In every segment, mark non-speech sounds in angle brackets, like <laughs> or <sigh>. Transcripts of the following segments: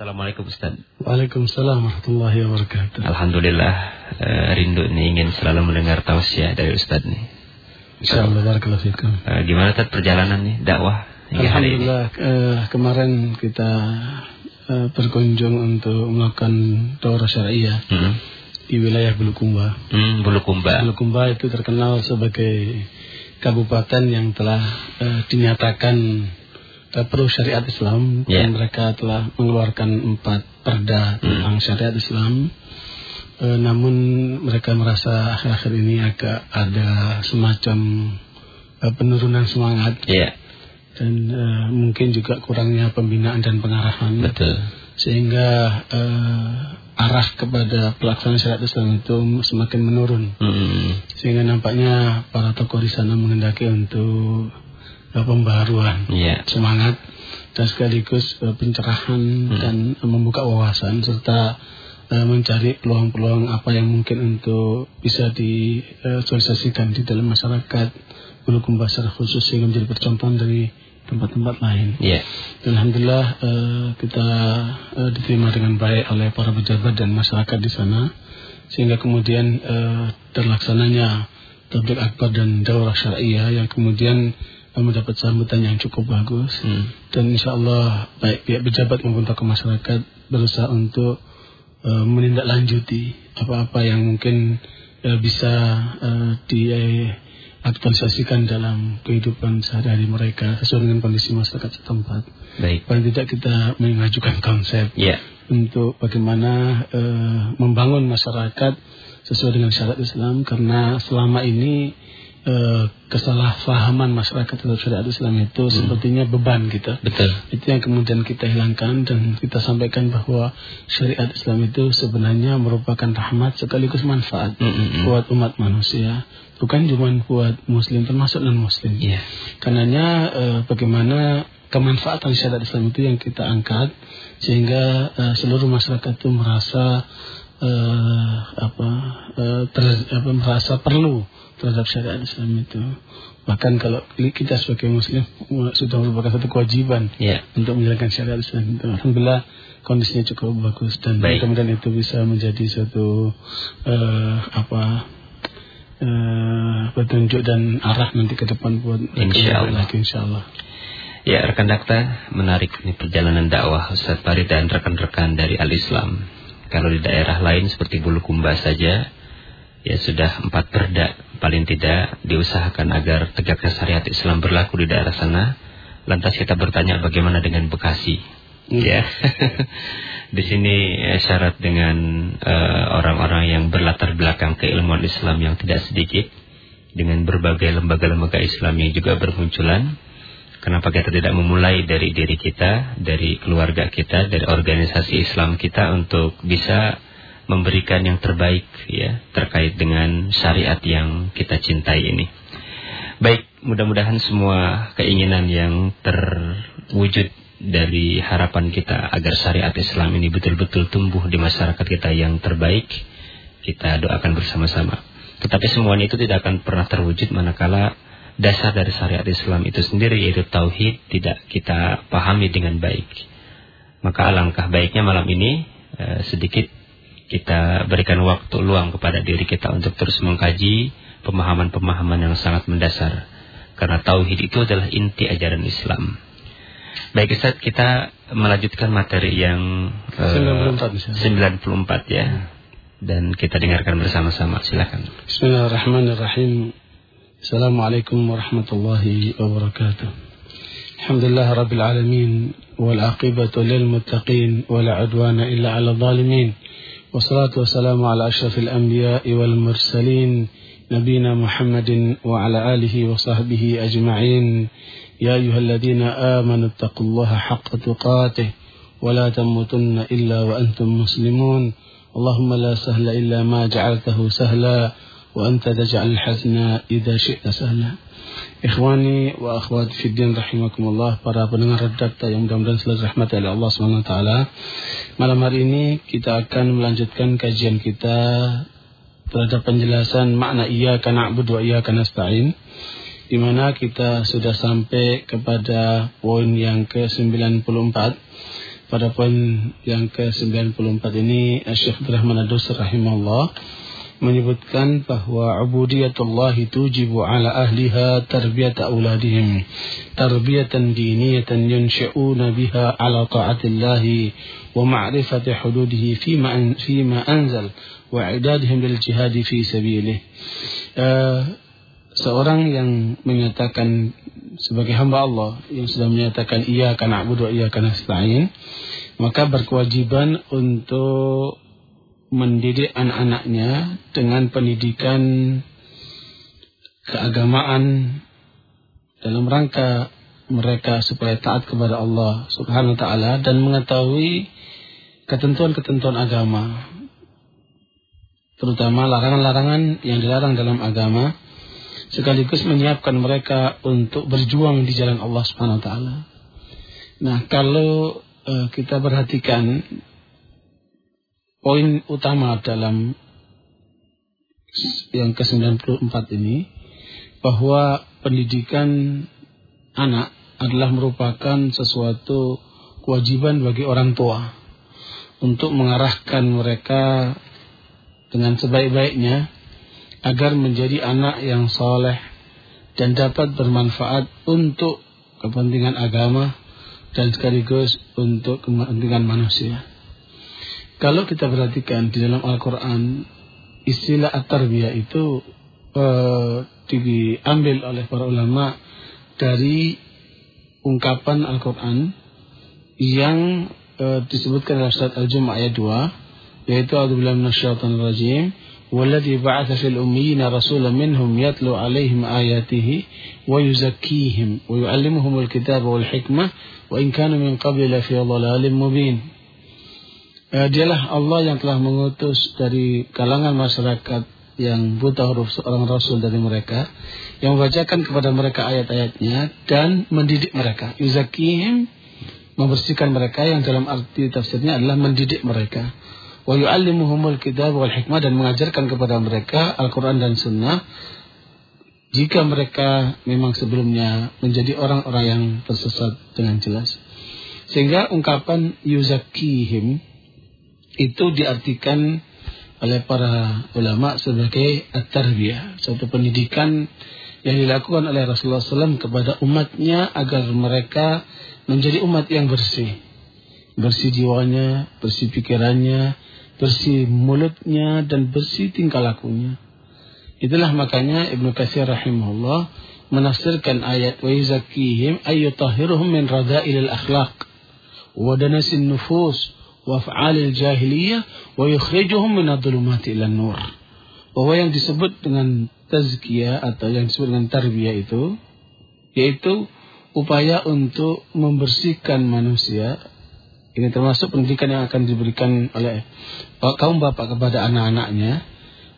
Assalamualaikum Ustaz. Waalaikumsalam warahmatullahi wabarakatuh. Alhamdulillah uh, rindu nih ingin selalu mendengar tausiah dari Ustaz nih. Insyaallah barakallahu fikum. Uh, gimana Ustaz perjalanan nih dakwah hingga Alhamdulillah hari ini? Uh, kemarin kita uh, berkunjung untuk melakukan daurah syariah hmm. di wilayah Bulukumba. Hmm, Bulukumba. Bulukumba itu terkenal sebagai kabupaten yang telah uh, dinyatakan Perlu syariat Islam yeah. dan mereka telah mengeluarkan empat perda tentang hmm. syariat Islam. E, namun mereka merasa akhir-akhir ini agak ada semacam e, penurunan semangat. Yeah. Dan e, mungkin juga kurangnya pembinaan dan pengarahan. Betul. Sehingga e, arah kepada pelaksanaan syariat Islam itu semakin menurun. -hmm. Sehingga nampaknya para tokoh di sana menghendaki untuk pembaruan yeah. semangat dan sekaligus uh, pencerahan hmm. dan uh, membuka wawasan serta uh, mencari peluang-peluang apa yang mungkin untuk bisa disosialisasikan di dalam masyarakat Bulukumba secara khusus sehingga menjadi percontohan dari tempat-tempat lain. Yeah. Dan Alhamdulillah uh, kita uh, diterima dengan baik oleh para pejabat dan masyarakat di sana sehingga kemudian uh, terlaksananya tablik akbar dan daurah syariah yang kemudian mendapat sambutan yang cukup bagus hmm. dan insya Allah baik pihak pejabat maupun tokoh masyarakat berusaha untuk uh, menindaklanjuti apa-apa yang mungkin uh, bisa uh, diaktualisasikan dalam kehidupan sehari-hari mereka sesuai dengan kondisi masyarakat setempat. Baik. Paling tidak kita mengajukan konsep yeah. untuk bagaimana uh, membangun masyarakat sesuai dengan syarat Islam karena selama ini uh, kesalahpahaman masyarakat terhadap syariat Islam itu hmm. sepertinya beban kita. Betul. Itu yang kemudian kita hilangkan dan kita sampaikan bahwa syariat Islam itu sebenarnya merupakan rahmat sekaligus manfaat hmm, hmm, hmm. buat umat manusia. Bukan cuma buat muslim termasuk non muslim. Yeah. Karenanya uh, bagaimana kemanfaatan syariat Islam itu yang kita angkat sehingga uh, seluruh masyarakat itu merasa uh, apa, uh, ter, apa merasa perlu terhadap syariat Islam itu. Bahkan kalau kita sebagai muslim sudah merupakan satu kewajiban yeah. untuk menjalankan syariat Islam itu. Alhamdulillah kondisinya cukup bagus dan kemudian itu bisa menjadi suatu uh, apa uh, petunjuk dan arah nanti ke depan buat insya Allah. lagi insya Allah. Ya rekan dakta menarik ini perjalanan dakwah Ustaz Farid dan rekan-rekan dari Al Islam. Kalau di daerah lain seperti Bulukumba saja ya sudah empat perda paling tidak diusahakan agar tegaknya syariat Islam berlaku di daerah sana. Lantas kita bertanya bagaimana dengan Bekasi? Hmm. Ya, <laughs> di sini ya, syarat dengan eh, orang-orang uh, yang berlatar belakang keilmuan Islam yang tidak sedikit dengan berbagai lembaga-lembaga Islam yang juga bermunculan. Kenapa kita tidak memulai dari diri kita, dari keluarga kita, dari organisasi Islam kita untuk bisa memberikan yang terbaik ya terkait dengan syariat yang kita cintai ini. Baik, mudah-mudahan semua keinginan yang terwujud dari harapan kita agar syariat Islam ini betul-betul tumbuh di masyarakat kita yang terbaik, kita doakan bersama-sama. Tetapi semuanya itu tidak akan pernah terwujud manakala dasar dari syariat Islam itu sendiri yaitu tauhid tidak kita pahami dengan baik. Maka alangkah baiknya malam ini eh, sedikit kita berikan waktu luang kepada diri kita untuk terus mengkaji pemahaman-pemahaman yang sangat mendasar. Karena tauhid itu adalah inti ajaran Islam. Baik Ustaz, kita melanjutkan materi yang uh, 94, 94 ya. Dan kita dengarkan bersama-sama, silakan. Bismillahirrahmanirrahim. Assalamualaikum warahmatullahi wabarakatuh. Alhamdulillah rabbil alamin wal aqibatu lil muttaqin wala udwana illa 'ala zalimin. والصلاة والسلام على أشرف الأنبياء والمرسلين نبينا محمد وعلى آله وصحبه أجمعين. يا أيها الذين آمنوا اتقوا الله حق تقاته ولا تموتن إلا وأنتم مسلمون. اللهم لا سهل إلا ما جعلته سهلا وأنت تجعل الحزن إذا شئت سهلا. Ikhwani wa akhwati fiddin rahimakumullah para pendengar redakta yang mudah-mudahan selalu rahmat oleh Allah SWT Malam hari ini kita akan melanjutkan kajian kita terhadap penjelasan makna iya kana na'budu wa iya kana nasta'in di mana kita sudah sampai kepada poin yang ke-94. Pada poin yang ke-94 ini Syekh Abdurrahman Ad-Dusr rahimahullah menyebutkan bahwa ubudiyatullah tujibu ala ahliha tarbiyat auladihim. Tarbiyatan diniyatan yunshi'una biha ala ta'atillah wa ma'rifati hududihi fima fima anzal wa i'dadihim lil jihad fi sabilih. Uh, seorang yang menyatakan sebagai hamba Allah yang sudah menyatakan iya karena abudu iya karena nasta'in maka berkewajiban untuk mendidik anak-anaknya dengan pendidikan keagamaan dalam rangka mereka supaya taat kepada Allah Subhanahu wa taala dan mengetahui ketentuan-ketentuan agama terutama larangan-larangan yang dilarang dalam agama sekaligus menyiapkan mereka untuk berjuang di jalan Allah Subhanahu wa taala. Nah, kalau uh, kita perhatikan poin utama dalam yang ke-94 ini bahwa pendidikan anak adalah merupakan sesuatu kewajiban bagi orang tua untuk mengarahkan mereka dengan sebaik-baiknya agar menjadi anak yang soleh dan dapat bermanfaat untuk kepentingan agama dan sekaligus untuk kepentingan manusia. Kalau kita perhatikan di dalam Al-Quran, istilah at-tarbiyah itu uh, diambil oleh para ulama dari ungkapan Al-Quran yang uh, disebutkan dalam surat Al-Jumu'ah ayat 2, yaitu A'udzubillahi minasyaitonir rajim والذي بعث في الأميين رسولا منهم يتلو عليهم آياته ويزكيهم ويعلمهم الكتاب والحكمة وإن كانوا من قبل لفي ضلال مبين Dialah Allah yang telah mengutus dari kalangan masyarakat yang buta huruf seorang rasul dari mereka yang membacakan kepada mereka ayat-ayatnya dan mendidik mereka. Yuzakihim membersihkan mereka yang dalam arti tafsirnya adalah mendidik mereka wa yu'allimuhumul kitab wal hikmah dan mengajarkan kepada mereka Al-Qur'an dan Sunnah jika mereka memang sebelumnya menjadi orang-orang yang tersesat dengan jelas. Sehingga ungkapan yuzakihim itu diartikan oleh para ulama sebagai at-tarbiyah, suatu pendidikan yang dilakukan oleh Rasulullah SAW kepada umatnya agar mereka menjadi umat yang bersih. Bersih jiwanya, bersih pikirannya, bersih mulutnya dan bersih tingkah lakunya. Itulah makanya Ibnu Katsir rahimahullah menafsirkan ayat wa yuzakkihim ayyutahhiruhum min radha'ilil akhlaq wa danasin nufus jahiliyah wa yukhrijuhum min adh-dhulumati ila nur. Bahwa yang disebut dengan tazkiyah atau yang disebut dengan tarbiyah itu yaitu upaya untuk membersihkan manusia ini termasuk pendidikan yang akan diberikan oleh kaum bapak kepada anak-anaknya.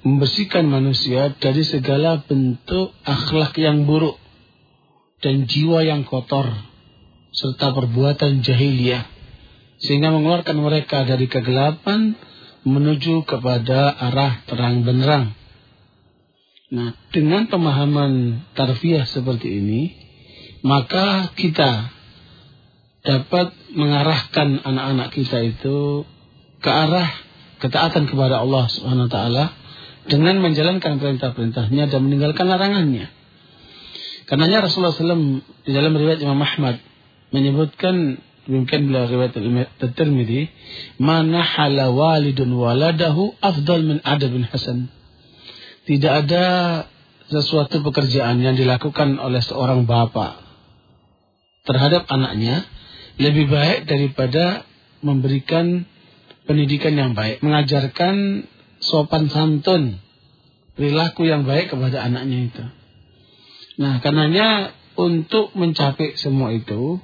Membersihkan manusia dari segala bentuk akhlak yang buruk. Dan jiwa yang kotor. Serta perbuatan jahiliyah. Sehingga mengeluarkan mereka dari kegelapan menuju kepada arah terang benderang. Nah, dengan pemahaman tarfiyah seperti ini, maka kita dapat mengarahkan anak-anak kita itu ke arah ketaatan kepada Allah Subhanahu wa taala dengan menjalankan perintah-perintahnya dan meninggalkan larangannya. Karenanya Rasulullah SAW di dalam riwayat Imam Ahmad menyebutkan mungkin bila riwayat At-Tirmidzi, "Mana hala walidun waladahu afdal min adabin hasan." Tidak ada sesuatu pekerjaan yang dilakukan oleh seorang bapak terhadap anaknya lebih baik daripada memberikan pendidikan yang baik, mengajarkan sopan santun, perilaku yang baik kepada anaknya itu. Nah, karenanya untuk mencapai semua itu,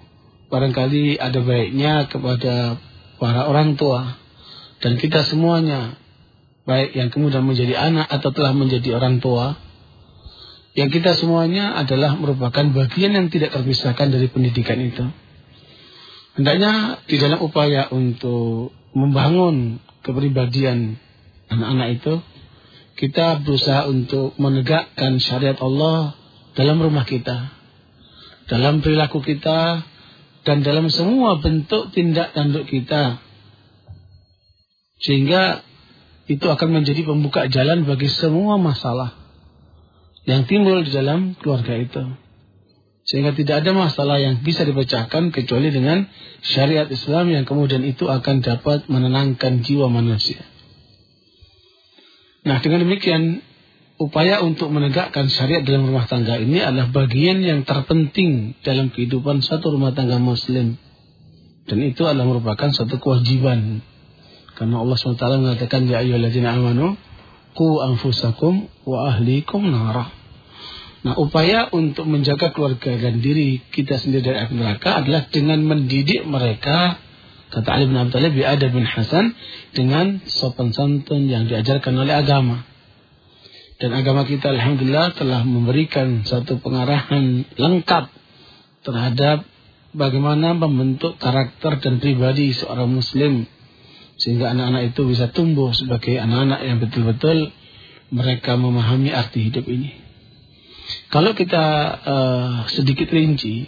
barangkali ada baiknya kepada para orang tua dan kita semuanya, baik yang kemudian menjadi anak atau telah menjadi orang tua, yang kita semuanya adalah merupakan bagian yang tidak terpisahkan dari pendidikan itu. Hendaknya di dalam upaya untuk membangun kepribadian anak-anak itu, kita berusaha untuk menegakkan syariat Allah dalam rumah kita, dalam perilaku kita, dan dalam semua bentuk tindak tanduk kita. Sehingga itu akan menjadi pembuka jalan bagi semua masalah yang timbul di dalam keluarga itu. Sehingga tidak ada masalah yang bisa dipecahkan kecuali dengan syariat Islam yang kemudian itu akan dapat menenangkan jiwa manusia. Nah dengan demikian upaya untuk menegakkan syariat dalam rumah tangga ini adalah bagian yang terpenting dalam kehidupan satu rumah tangga muslim. Dan itu adalah merupakan satu kewajiban. Karena Allah SWT mengatakan, Ya ayyuhalladzina amanu, ku anfusakum wa ahlikum narah. Nah, upaya untuk menjaga keluarga dan diri kita sendiri dari api neraka adalah dengan mendidik mereka, kata Ali bin Abi Thalib, Adab bin Hasan, dengan sopan santun yang diajarkan oleh agama. Dan agama kita Alhamdulillah telah memberikan satu pengarahan lengkap terhadap bagaimana membentuk karakter dan pribadi seorang muslim. Sehingga anak-anak itu bisa tumbuh sebagai anak-anak yang betul-betul mereka memahami arti hidup ini. Kalau kita uh, sedikit rinci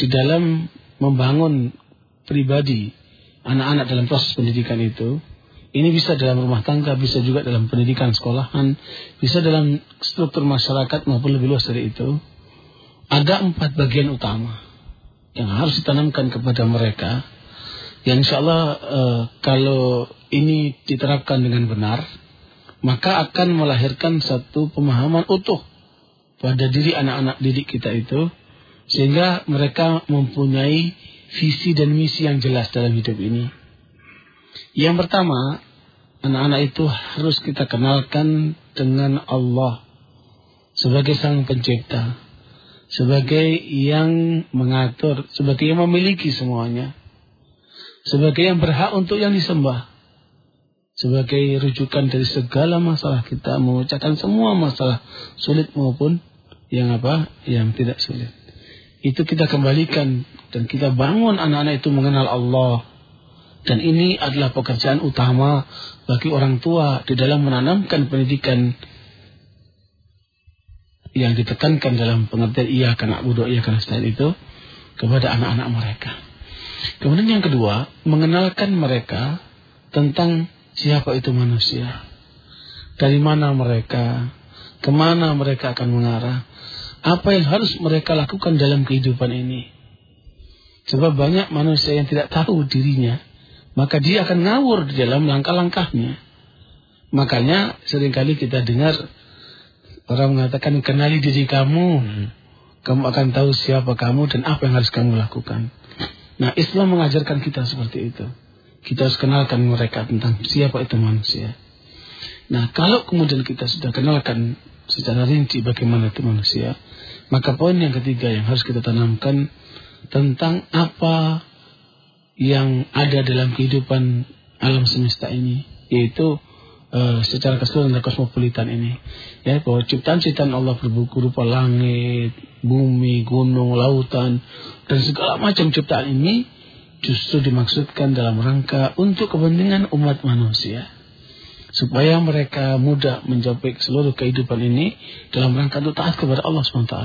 di dalam membangun pribadi anak-anak dalam proses pendidikan itu, ini bisa dalam rumah tangga, bisa juga dalam pendidikan sekolahan, bisa dalam struktur masyarakat maupun lebih luas dari itu. Ada empat bagian utama yang harus ditanamkan kepada mereka. Yang insya Allah uh, kalau ini diterapkan dengan benar, maka akan melahirkan satu pemahaman utuh pada diri anak-anak didik kita itu sehingga mereka mempunyai visi dan misi yang jelas dalam hidup ini. Yang pertama, anak-anak itu harus kita kenalkan dengan Allah sebagai sang pencipta, sebagai yang mengatur, sebagai yang memiliki semuanya, sebagai yang berhak untuk yang disembah, sebagai rujukan dari segala masalah kita, mengucapkan semua masalah sulit maupun yang apa? Yang tidak sulit. Itu kita kembalikan dan kita bangun anak-anak itu mengenal Allah. Dan ini adalah pekerjaan utama bagi orang tua di dalam menanamkan pendidikan yang ditekankan dalam pengertian iya karena budo iya karena itu kepada anak-anak mereka. Kemudian yang kedua, mengenalkan mereka tentang siapa itu manusia. Dari mana mereka, ke mana mereka akan mengarah, apa yang harus mereka lakukan dalam kehidupan ini. Sebab banyak manusia yang tidak tahu dirinya, maka dia akan ngawur di dalam langkah-langkahnya. Makanya sering kali kita dengar orang mengatakan kenali diri kamu, kamu akan tahu siapa kamu dan apa yang harus kamu lakukan. Nah Islam mengajarkan kita seperti itu. Kita harus kenalkan mereka tentang siapa itu manusia. Nah kalau kemudian kita sudah kenalkan secara rinci bagaimana itu manusia. Maka poin yang ketiga yang harus kita tanamkan tentang apa yang ada dalam kehidupan alam semesta ini, yaitu uh, secara keseluruhan dan kosmopolitan ini, ya bahwa ciptaan-ciptaan Allah berbuku rupa langit, bumi, gunung, lautan, dan segala macam ciptaan ini justru dimaksudkan dalam rangka untuk kepentingan umat manusia supaya mereka mudah mencapai seluruh kehidupan ini dalam rangka untuk taat kepada Allah SWT.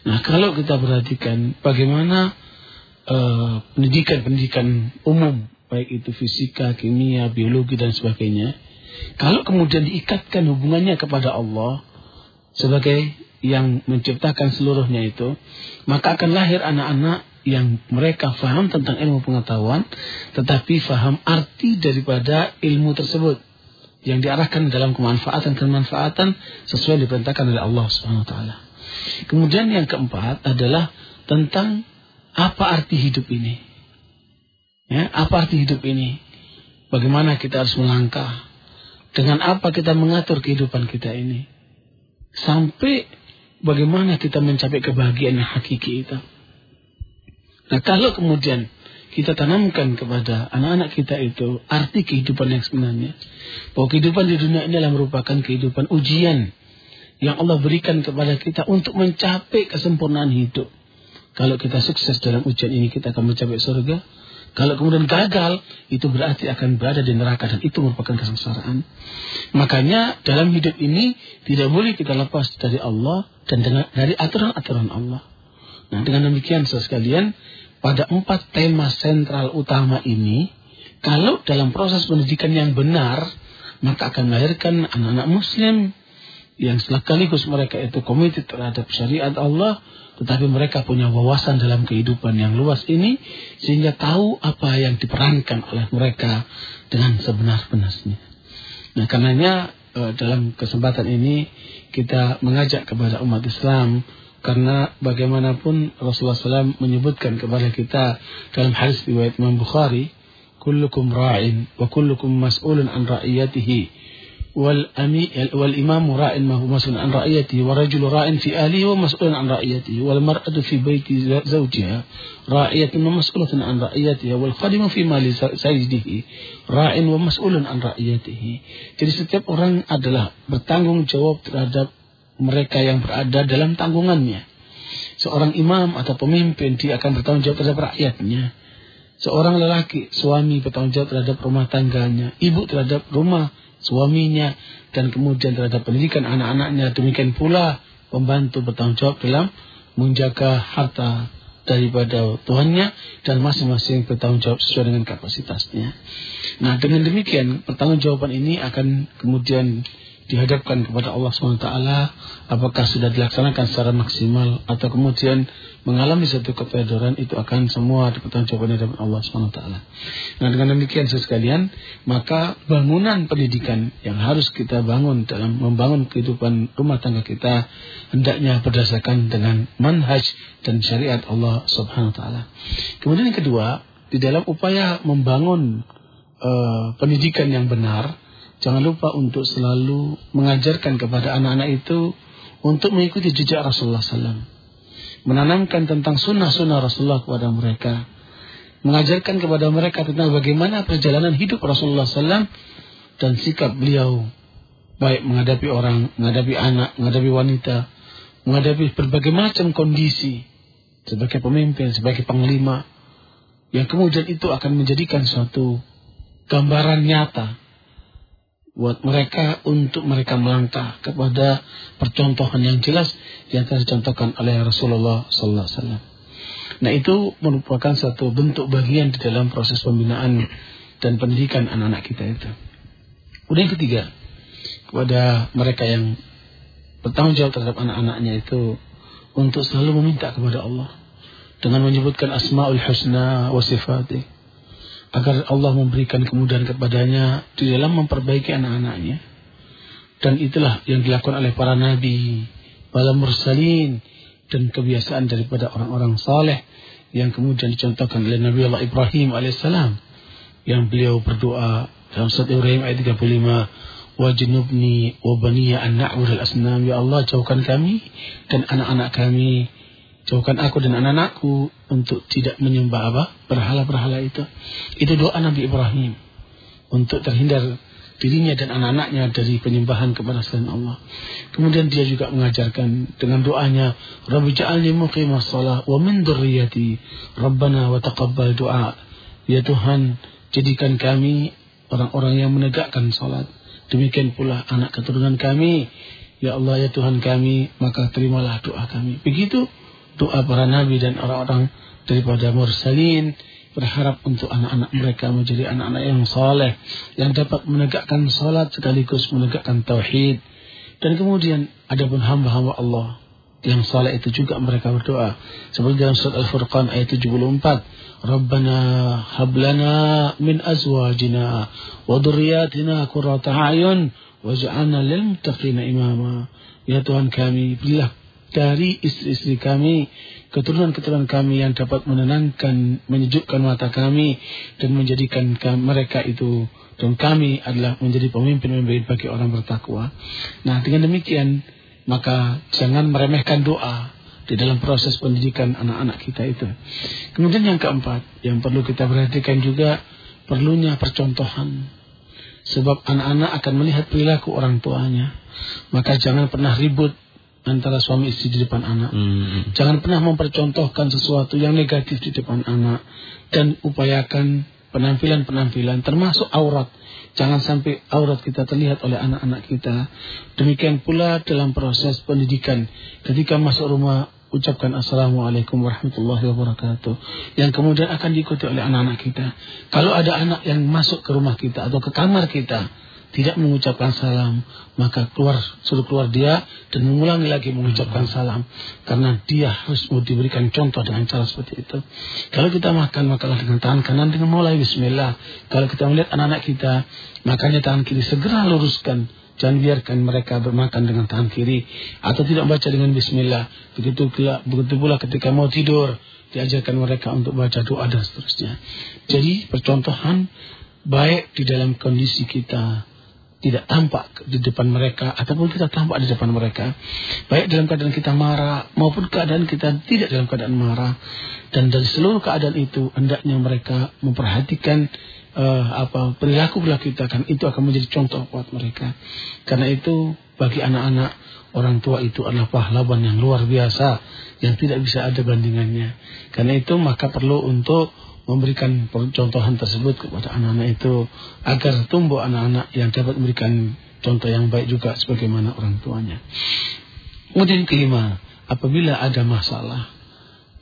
Nah, kalau kita perhatikan bagaimana pendidikan-pendidikan uh, umum, baik itu fisika, kimia, biologi dan sebagainya, kalau kemudian diikatkan hubungannya kepada Allah sebagai yang menciptakan seluruhnya itu, maka akan lahir anak-anak yang mereka faham tentang ilmu pengetahuan, tetapi faham arti daripada ilmu tersebut yang diarahkan dalam kemanfaatan-kemanfaatan sesuai diperintahkan oleh Allah Subhanahu wa taala. Kemudian yang keempat adalah tentang apa arti hidup ini. Ya, apa arti hidup ini? Bagaimana kita harus melangkah? Dengan apa kita mengatur kehidupan kita ini? Sampai bagaimana kita mencapai kebahagiaan yang hakiki itu. Nah, kalau kemudian kita tanamkan kepada anak-anak kita itu arti kehidupan yang sebenarnya. Bahwa kehidupan di dunia ini adalah merupakan kehidupan ujian yang Allah berikan kepada kita untuk mencapai kesempurnaan hidup. Kalau kita sukses dalam ujian ini kita akan mencapai surga. Kalau kemudian gagal, itu berarti akan berada di neraka dan itu merupakan kesengsaraan. Makanya dalam hidup ini tidak boleh kita lepas dari Allah dan dari aturan-aturan Allah. Nah dengan demikian sekalian pada empat tema sentral utama ini, kalau dalam proses pendidikan yang benar, maka akan melahirkan anak-anak muslim yang sekaligus mereka itu komited terhadap syariat Allah, tetapi mereka punya wawasan dalam kehidupan yang luas ini, sehingga tahu apa yang diperankan oleh mereka dengan sebenar-benarnya. Nah, karenanya eh, dalam kesempatan ini kita mengajak kepada umat Islam karena bagaimanapun Rasulullah SAW menyebutkan kepada kita dalam hadis riwayat Imam Bukhari, kullukum ra'in wa kullukum mas'ulun an ra'iyatihi ra'iyatihi wa rajulu ra'in fi ahlihi wa mas'ulun an ra'iyatihi wal mar'atu fi baiti zawjiha ra'iyatun wa mas'ulatun an ra'iyatiha wal khadimu fi mali sayyidihi ra'in wa mas'ulun an ra'iyatihi. Jadi setiap orang adalah bertanggung jawab terhadap mereka yang berada dalam tanggungannya. Seorang imam atau pemimpin dia akan bertanggung jawab terhadap rakyatnya. Seorang lelaki, suami bertanggung jawab terhadap rumah tangganya, ibu terhadap rumah suaminya, dan kemudian terhadap pendidikan anak-anaknya. Demikian pula pembantu bertanggung jawab dalam menjaga harta daripada Tuhannya dan masing-masing bertanggung jawab sesuai dengan kapasitasnya. Nah, dengan demikian pertanggungjawaban ini akan kemudian dihadapkan kepada Allah SWT apakah sudah dilaksanakan secara maksimal atau kemudian mengalami satu kepedoran itu akan semua dipertanggungjawabkan dari Allah SWT. Nah dengan demikian sekalian maka bangunan pendidikan yang harus kita bangun dalam membangun kehidupan rumah tangga kita hendaknya berdasarkan dengan manhaj dan syariat Allah Taala. Kemudian yang kedua di dalam upaya membangun uh, pendidikan yang benar Jangan lupa untuk selalu mengajarkan kepada anak-anak itu untuk mengikuti jejak Rasulullah SAW. Menanamkan tentang sunnah-sunnah Rasulullah kepada mereka. Mengajarkan kepada mereka tentang bagaimana perjalanan hidup Rasulullah SAW dan sikap beliau. Baik menghadapi orang, menghadapi anak, menghadapi wanita, menghadapi berbagai macam kondisi. Sebagai pemimpin, sebagai panglima. Yang kemudian itu akan menjadikan suatu gambaran nyata buat mereka untuk mereka melangkah kepada percontohan yang jelas yang telah dicontohkan oleh Rasulullah sallallahu alaihi wasallam. Nah, itu merupakan satu bentuk bagian di dalam proses pembinaan dan pendidikan anak-anak kita itu. Kemudian ketiga, kepada mereka yang bertanggung jawab terhadap anak-anaknya itu untuk selalu meminta kepada Allah dengan menyebutkan asmaul husna wa sifatih agar Allah memberikan kemudahan kepadanya di dalam memperbaiki anak-anaknya. Dan itulah yang dilakukan oleh para nabi, para mursalin, dan kebiasaan daripada orang-orang saleh yang kemudian dicontohkan oleh Nabi Allah Ibrahim alaihissalam yang beliau berdoa dalam surat Ibrahim ayat 35 wajnubni wa baniya an asnam ya Allah jauhkan kami dan anak-anak kami Jauhkan aku dan anak-anakku untuk tidak menyembah apa? Berhala-berhala itu. Itu doa Nabi Ibrahim. Untuk terhindar dirinya dan anak-anaknya dari penyembahan kepada selain Allah. Kemudian dia juga mengajarkan dengan doanya, Rabbi ja'alni muqimah salah wa min durriyati. Rabbana wa taqabbal doa. Ya Tuhan, jadikan kami orang-orang yang menegakkan salat. Demikian pula anak keturunan kami. Ya Allah, ya Tuhan kami, maka terimalah doa kami. Begitu doa para nabi dan orang-orang daripada mursalin berharap untuk anak-anak mereka menjadi anak-anak yang soleh yang dapat menegakkan salat sekaligus menegakkan tauhid. Dan kemudian ada pun hamba-hamba Allah yang saleh itu juga mereka berdoa. Seperti dalam surat Al-Furqan ayat 74 Rabbana hablana min azwajina wa dhurriyyatina qurrata a'yun waj'alna lil muttaqina imama. Ya Tuhan kami berilah dari istri-istri kami, keturunan-keturunan kami yang dapat menenangkan, menyejukkan mata kami dan menjadikan mereka itu dan kami adalah menjadi pemimpin-pemimpin bagi orang bertakwa. Nah, dengan demikian maka jangan meremehkan doa di dalam proses pendidikan anak-anak kita itu. Kemudian yang keempat, yang perlu kita perhatikan juga perlunya percontohan. Sebab anak-anak akan melihat perilaku orang tuanya. Maka jangan pernah ribut antara suami istri di depan anak. Hmm. Jangan pernah mempercontohkan sesuatu yang negatif di depan anak dan upayakan penampilan-penampilan termasuk aurat. Jangan sampai aurat kita terlihat oleh anak-anak kita. Demikian pula dalam proses pendidikan. Ketika masuk rumah ucapkan Assalamualaikum warahmatullahi wabarakatuh. Yang kemudian akan diikuti oleh anak-anak kita. Kalau ada anak yang masuk ke rumah kita atau ke kamar kita, tidak mengucapkan salam, maka keluar suruh keluar dia dan mengulangi lagi mengucapkan salam karena dia harus mau diberikan contoh dengan cara seperti itu. Kalau kita makan makalah dengan tangan kanan dengan mulai bismillah. Kalau kita melihat anak-anak kita makannya tangan kiri segera luruskan Jangan biarkan mereka bermakan dengan tangan kiri atau tidak baca dengan bismillah. Begitu pula, begitu pula ketika mau tidur diajarkan mereka untuk baca doa dan seterusnya. Jadi percontohan baik di dalam kondisi kita tidak tampak di depan mereka ataupun kita tampak di depan mereka baik dalam keadaan kita marah maupun keadaan kita tidak dalam keadaan marah dan dari seluruh keadaan itu hendaknya mereka memperhatikan uh, apa perilaku perilaku kita kan itu akan menjadi contoh buat mereka. Karena itu bagi anak-anak orang tua itu adalah pahlawan yang luar biasa yang tidak bisa ada bandingannya. Karena itu maka perlu untuk memberikan contohan tersebut kepada anak-anak itu agar tumbuh anak-anak yang dapat memberikan contoh yang baik juga sebagaimana orang tuanya. Kemudian kelima, apabila ada masalah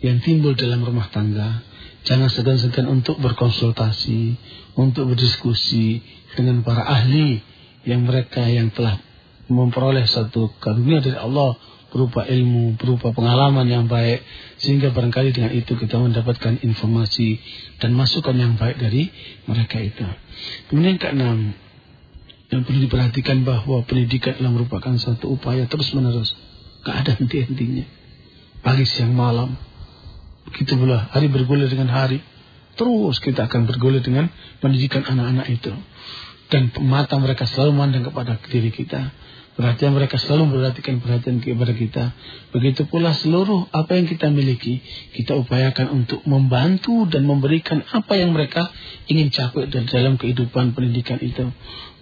yang timbul dalam rumah tangga, Jangan segan-segan untuk berkonsultasi, untuk berdiskusi dengan para ahli yang mereka yang telah memperoleh satu karunia dari Allah berupa ilmu, berupa pengalaman yang baik sehingga barangkali dengan itu kita mendapatkan informasi dan masukan yang baik dari mereka itu. Kemudian keenam yang perlu diperhatikan bahwa pendidikan adalah merupakan satu upaya terus menerus, gak ada henti-hentinya. Pagi siang malam Begitu pula hari bergulir dengan hari. Terus kita akan bergulir dengan pendidikan anak-anak itu. Dan mata mereka selalu mandang kepada diri kita. Perhatian mereka selalu memperhatikan perhatian kepada kita. Begitu pula seluruh apa yang kita miliki, kita upayakan untuk membantu dan memberikan apa yang mereka ingin capai dalam kehidupan pendidikan itu.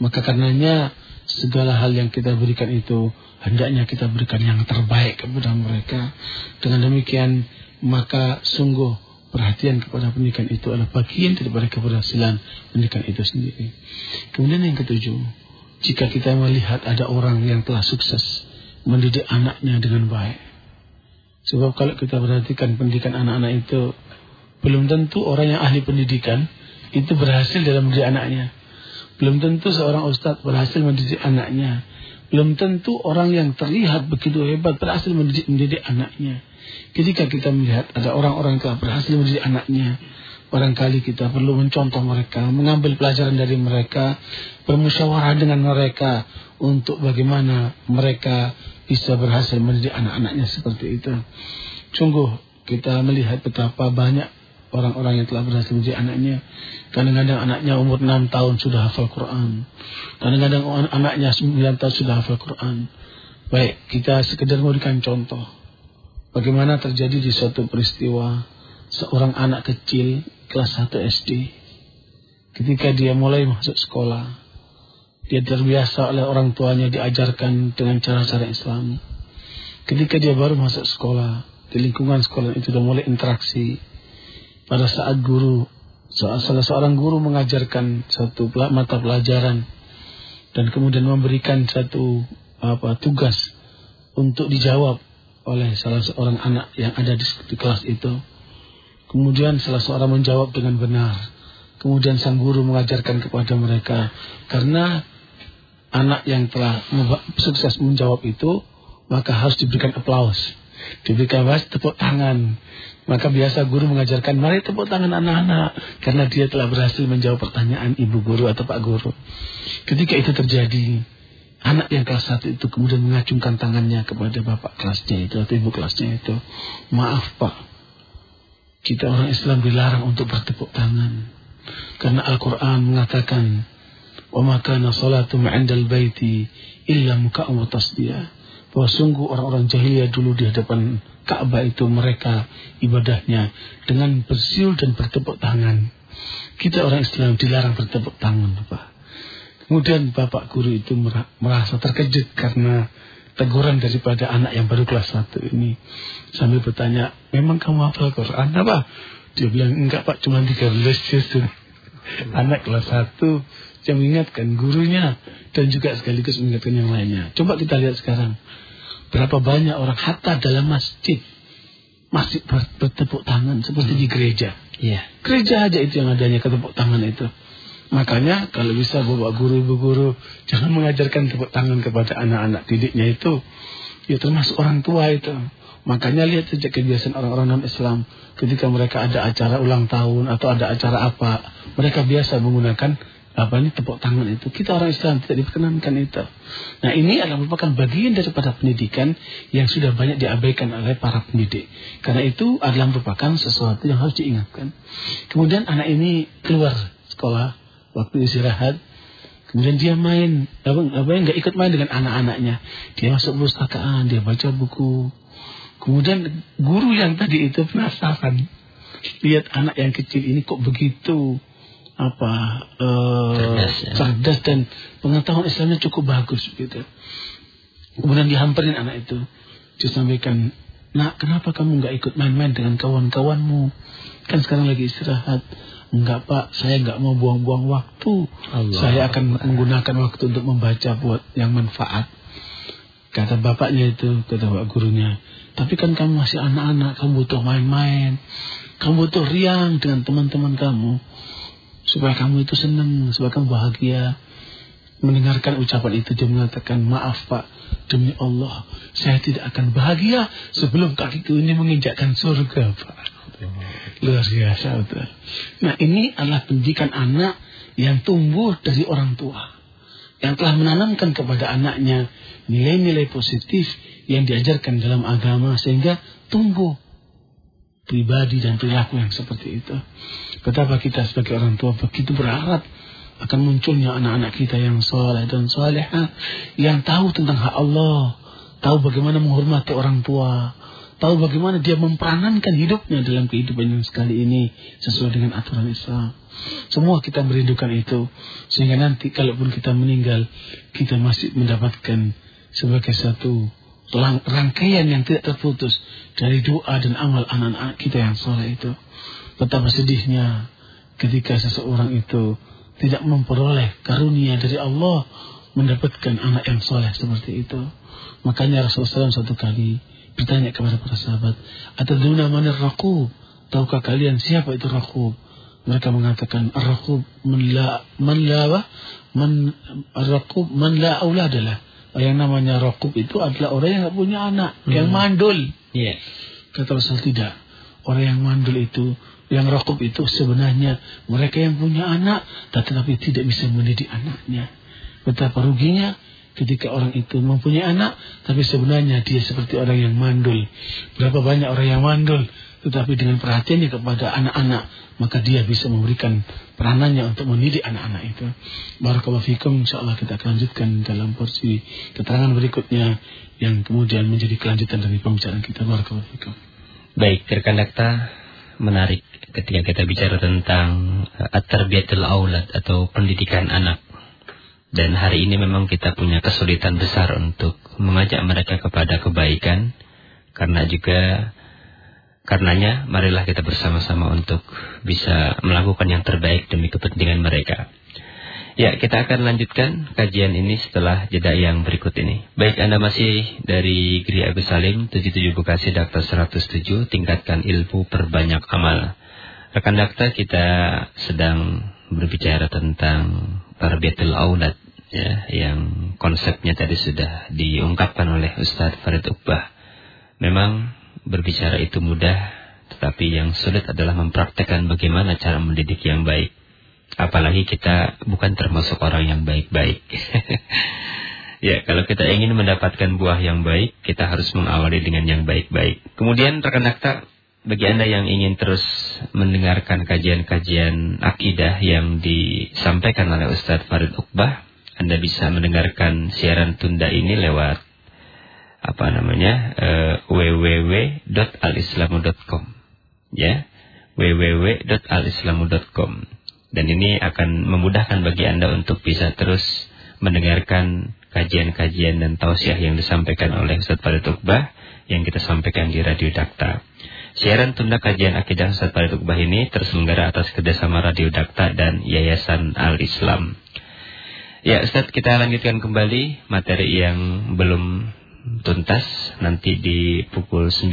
Maka karenanya segala hal yang kita berikan itu hendaknya kita berikan yang terbaik kepada mereka. Dengan demikian maka sungguh perhatian kepada pendidikan itu adalah bagian daripada keberhasilan pendidikan itu sendiri. Kemudian yang ketujuh, jika kita melihat ada orang yang telah sukses mendidik anaknya dengan baik. Sebab kalau kita perhatikan pendidikan anak-anak itu, belum tentu orang yang ahli pendidikan itu berhasil dalam mendidik anaknya. Belum tentu seorang ustadz berhasil mendidik anaknya. Belum tentu orang yang terlihat begitu hebat berhasil mendidik, mendidik anaknya. Ketika kita melihat ada orang-orang yang telah berhasil mendidik anaknya, barangkali kita perlu mencontoh mereka, mengambil pelajaran dari mereka, bermusyawarah dengan mereka untuk bagaimana mereka bisa berhasil mendidik anak-anaknya seperti itu. Sungguh kita melihat betapa banyak orang-orang yang telah berhasil mendidik anaknya. Kadang-kadang anaknya umur 6 tahun sudah hafal Quran. Kadang-kadang anaknya 9 tahun sudah hafal Quran. Baik, kita sekedar memberikan contoh. Bagaimana terjadi di suatu peristiwa seorang anak kecil kelas 1 SD. Ketika dia mulai masuk sekolah, dia terbiasa oleh orang tuanya diajarkan dengan cara-cara Islam. Ketika dia baru masuk sekolah, di lingkungan sekolah itu sudah mulai interaksi. Pada saat guru, salah seorang guru mengajarkan satu mata pelajaran dan kemudian memberikan satu apa tugas untuk dijawab oleh salah seorang anak yang ada di, di kelas itu. Kemudian salah seorang menjawab dengan benar. Kemudian sang guru mengajarkan kepada mereka. Karena anak yang telah sukses menjawab itu, maka harus diberikan aplaus. Diberikan was tepuk tangan. Maka biasa guru mengajarkan, mari tepuk tangan anak-anak. Karena dia telah berhasil menjawab pertanyaan ibu guru atau pak guru. Ketika itu terjadi, Anak yang kelas satu itu kemudian mengacungkan tangannya kepada bapak kelasnya itu atau ibu kelasnya itu. Maaf pak, kita orang Islam dilarang untuk bertepuk tangan. Karena Al-Quran mengatakan, وَمَا كَانَ صَلَاتُمْ عِنْدَ الْبَيْتِ إِلَّا مُكَأُ وَتَصْدِيَا Bahwa sungguh orang-orang jahiliyah dulu di hadapan Ka'bah itu mereka ibadahnya dengan bersiul dan bertepuk tangan. Kita orang Islam dilarang bertepuk tangan, Bapak. Kemudian bapak guru itu merasa terkejut karena teguran daripada anak yang baru kelas satu ini. Sambil bertanya, memang kamu hafal Quran apa? Dia bilang, enggak pak, cuma 13 juz. Anak kelas satu yang mengingatkan gurunya dan juga sekaligus mengingatkan yang lainnya. Coba kita lihat sekarang. Berapa banyak orang hatta dalam masjid masih ber- bertepuk tangan seperti di gereja. Iya. Gereja aja itu yang adanya ketepuk tangan itu. Makanya kalau bisa bapak guru ibu guru jangan mengajarkan tepuk tangan kepada anak-anak didiknya itu. Ya termasuk orang tua itu. Makanya lihat sejak kebiasaan orang-orang non Islam ketika mereka ada acara ulang tahun atau ada acara apa, mereka biasa menggunakan apa ini tepuk tangan itu. Kita orang Islam tidak diperkenankan itu. Nah ini adalah merupakan bagian daripada pendidikan yang sudah banyak diabaikan oleh para pendidik. Karena itu adalah merupakan sesuatu yang harus diingatkan. Kemudian anak ini keluar sekolah waktu istirahat. Kemudian dia main, apa, apa nggak ikut main dengan anak-anaknya. Dia masuk perpustakaan, dia baca buku. Kemudian guru yang tadi itu penasaran lihat anak yang kecil ini kok begitu apa uh, cerdas, ya. cerdas dan pengetahuan Islamnya cukup bagus gitu. Kemudian dihamperin anak itu, dia sampaikan, nak kenapa kamu nggak ikut main-main dengan kawan-kawanmu? Kan sekarang lagi istirahat. Enggak pak, saya nggak mau buang-buang waktu. Allah. Saya akan menggunakan waktu untuk membaca buat yang manfaat. Kata bapaknya itu, kata bapak gurunya. Tapi kan kamu masih anak-anak, kamu butuh main-main. Kamu butuh riang dengan teman-teman kamu. Supaya kamu itu senang, supaya kamu bahagia. Mendengarkan ucapan itu, dia mengatakan, maaf pak, demi Allah, saya tidak akan bahagia sebelum kakiku ini menginjakkan surga pak. Luar biasa betul. Nah ini adalah pendidikan anak yang tumbuh dari orang tua. Yang telah menanamkan kepada anaknya nilai-nilai positif yang diajarkan dalam agama sehingga tumbuh pribadi dan perilaku yang seperti itu. Betapa kita sebagai orang tua begitu berharap akan munculnya anak-anak kita yang soleh dan soleha yang tahu tentang hak Allah, tahu bagaimana menghormati orang tua, tahu bagaimana dia memperanankan hidupnya dalam kehidupan yang sekali ini sesuai dengan aturan Islam. Semua kita merindukan itu sehingga nanti kalaupun kita meninggal kita masih mendapatkan sebagai satu rangkaian yang tidak terputus dari doa dan amal anak-anak kita yang soleh itu. Betapa sedihnya ketika seseorang itu tidak memperoleh karunia dari Allah mendapatkan anak yang soleh seperti itu. Makanya Rasulullah SAW satu kali bertanya kepada para sahabat, Ataduna mana rakub? Tahukah kalian siapa itu rakub? Mereka mengatakan ar-rakub man la man la man ar-rakub man la auladalah. Yang namanya rakub itu adalah orang yang tidak punya anak, hmm. yang mandul. Yeah. Kata Rasul tidak. Orang yang mandul itu, yang rakub itu sebenarnya mereka yang punya anak, tetapi tidak bisa mendidik anaknya. Betapa ruginya ketika orang itu mempunyai anak, tapi sebenarnya dia seperti orang yang mandul. Berapa banyak orang yang mandul, tetapi dengan perhatiannya kepada anak-anak, maka dia bisa memberikan peranannya untuk mendidik anak-anak itu. Barakallahu fikum, insyaAllah kita akan lanjutkan dalam porsi keterangan berikutnya yang kemudian menjadi kelanjutan dari pembicaraan kita. Barakallahu fikum. Baik, rekan dakta, menarik ketika kita bicara tentang at-tarbiyatul aulad atau pendidikan anak. Dan hari ini memang kita punya kesulitan besar untuk mengajak mereka kepada kebaikan karena juga Karenanya, marilah kita bersama-sama untuk bisa melakukan yang terbaik demi kepentingan mereka. Ya, kita akan lanjutkan kajian ini setelah jeda yang berikut ini. Baik, Anda masih dari Gri Agus Salim, 77 Bekasi, Daktar 107, tingkatkan ilmu, perbanyak amal. Rekan Daktar, kita sedang berbicara tentang tarbiyatul aulad, ya, yang konsepnya tadi sudah diungkapkan oleh Ustadz Farid Uqbah. Memang berbicara itu mudah, tetapi yang sulit adalah mempraktekkan bagaimana cara mendidik yang baik. Apalagi kita bukan termasuk orang yang baik-baik. <laughs> ya, kalau kita ingin mendapatkan buah yang baik, kita harus mengawali dengan yang baik-baik. Kemudian rekan dakta, bagi Anda yang ingin terus mendengarkan kajian-kajian akidah yang disampaikan oleh Ustadz Farid Uqbah, Anda bisa mendengarkan siaran tunda ini lewat apa namanya uh, www.alislamu.com ya www.alislamu.com dan ini akan memudahkan bagi Anda untuk bisa terus mendengarkan kajian-kajian dan tausiah yang disampaikan oleh Ustaz Uqbah yang kita sampaikan di Radio Dakta. Siaran tunda kajian akidah Ustaz Uqbah ini terselenggara atas kerjasama Radio Dakta dan Yayasan Al-Islam. Ya Ustaz, kita lanjutkan kembali materi yang belum tuntas. Nanti di pukul 9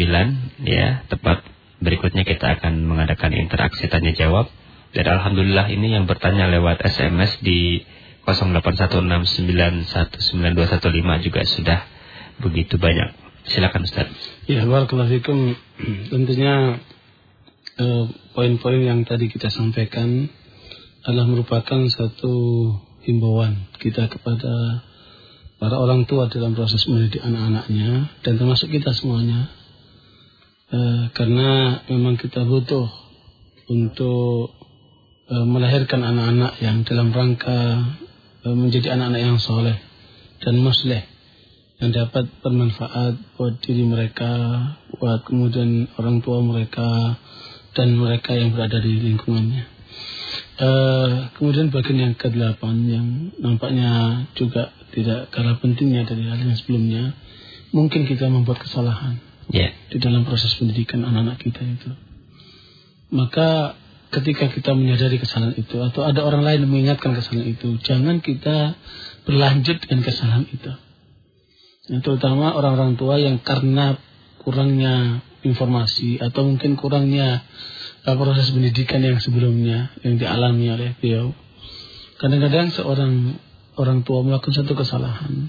ya tepat berikutnya kita akan mengadakan interaksi tanya jawab dan alhamdulillah ini yang bertanya lewat SMS di 0816919215 juga sudah begitu banyak. Silakan Ustaz ya barakallahu fikum. Tentunya eh, poin-poin yang tadi kita sampaikan adalah merupakan satu himbauan kita kepada para orang tua dalam proses mendidik anak-anaknya dan termasuk kita semuanya e, karena memang kita butuh untuk e, melahirkan anak-anak yang dalam rangka e, menjadi anak-anak yang soleh dan musleh yang dapat bermanfaat buat diri mereka, buat kemudian orang tua mereka dan mereka yang berada di lingkungannya. Uh, kemudian bagian yang ke-8 yang nampaknya juga tidak kalah pentingnya dari hal yang sebelumnya, mungkin kita membuat kesalahan yeah. di dalam proses pendidikan anak-anak kita itu. Maka ketika kita menyadari kesalahan itu atau ada orang lain mengingatkan kesalahan itu, jangan kita berlanjut dengan kesalahan itu. Yang terutama orang-orang tua yang karena kurangnya informasi atau mungkin kurangnya proses pendidikan yang sebelumnya yang dialami oleh beliau. Kadang-kadang seorang orang tua melakukan satu kesalahan,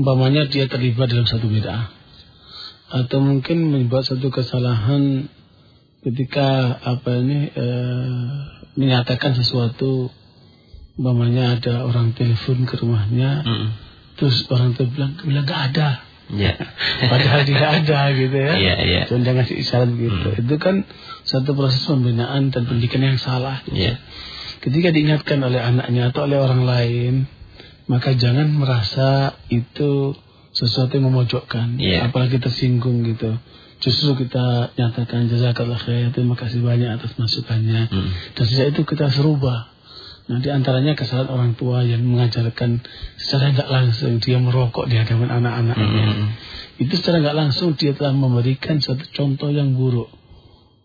umpamanya dia terlibat dalam satu beda, atau mungkin membuat satu kesalahan ketika apa ini e, menyatakan sesuatu, umpamanya ada orang telepon ke rumahnya, mm. terus orang tua bilang bilang gak ada, Yeah. Padahal tidak ada gitu ya. Yeah, yeah. Dia ngasih isyarat gitu. Hmm. Itu kan satu proses pembinaan dan pendidikan yang salah. Yeah. Ketika diingatkan oleh anaknya atau oleh orang lain, maka jangan merasa itu sesuatu yang memojokkan, yeah. apalagi tersinggung gitu. Justru kita nyatakan jazakallah khair, terima kasih banyak atas masukannya. Hmm. Dan sejak itu kita serubah Nah di antaranya kesalahan orang tua yang mengajarkan secara tidak langsung dia merokok di hadapan anak-anaknya. Mm -hmm. Itu secara nggak langsung dia telah memberikan satu contoh yang buruk.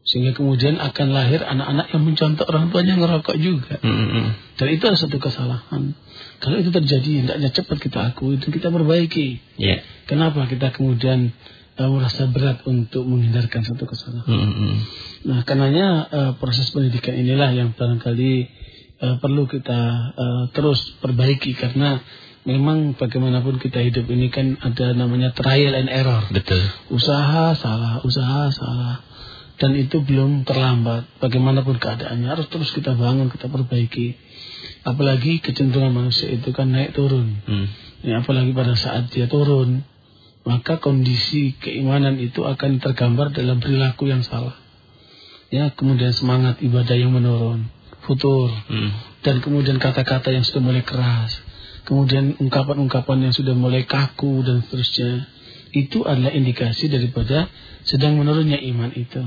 Sehingga kemudian akan lahir anak-anak yang mencontoh orang tuanya ngerokok juga. Mm -hmm. Dan itu adalah satu kesalahan. Kalau itu terjadi, hendaknya cepat kita akui dan kita perbaiki. Yeah. Kenapa kita kemudian uh, merasa berat untuk menghindarkan satu kesalahan? Mm -hmm. Nah, karenanya uh, proses pendidikan inilah yang barangkali uh, perlu kita uh, terus perbaiki karena memang bagaimanapun kita hidup ini kan ada namanya trial and error. Betul. Usaha salah, usaha salah. Dan itu belum terlambat. Bagaimanapun keadaannya harus terus kita bangun, kita perbaiki. Apalagi kecenderungan manusia itu kan naik turun. Hmm. Ya, apalagi pada saat dia turun, maka kondisi keimanan itu akan tergambar dalam perilaku yang salah. Ya, kemudian semangat ibadah yang menurun futur hmm. dan kemudian kata-kata yang sudah mulai keras kemudian ungkapan-ungkapan yang sudah mulai kaku dan seterusnya itu adalah indikasi daripada sedang menurunnya iman itu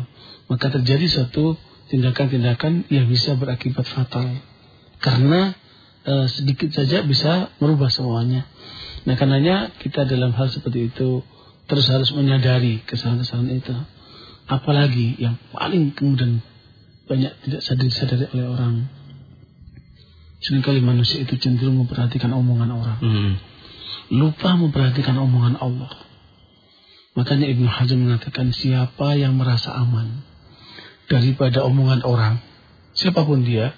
maka terjadi suatu tindakan-tindakan yang bisa berakibat fatal karena e, sedikit saja bisa merubah semuanya nah karenanya kita dalam hal seperti itu terus harus menyadari kesalahan-kesalahan itu apalagi yang paling kemudian banyak tidak sadar-sadari oleh orang. Seringkali manusia itu cenderung memperhatikan omongan orang. Hmm. Lupa memperhatikan omongan Allah. Makanya Ibnu Hazm mengatakan siapa yang merasa aman daripada omongan orang, siapa pun dia,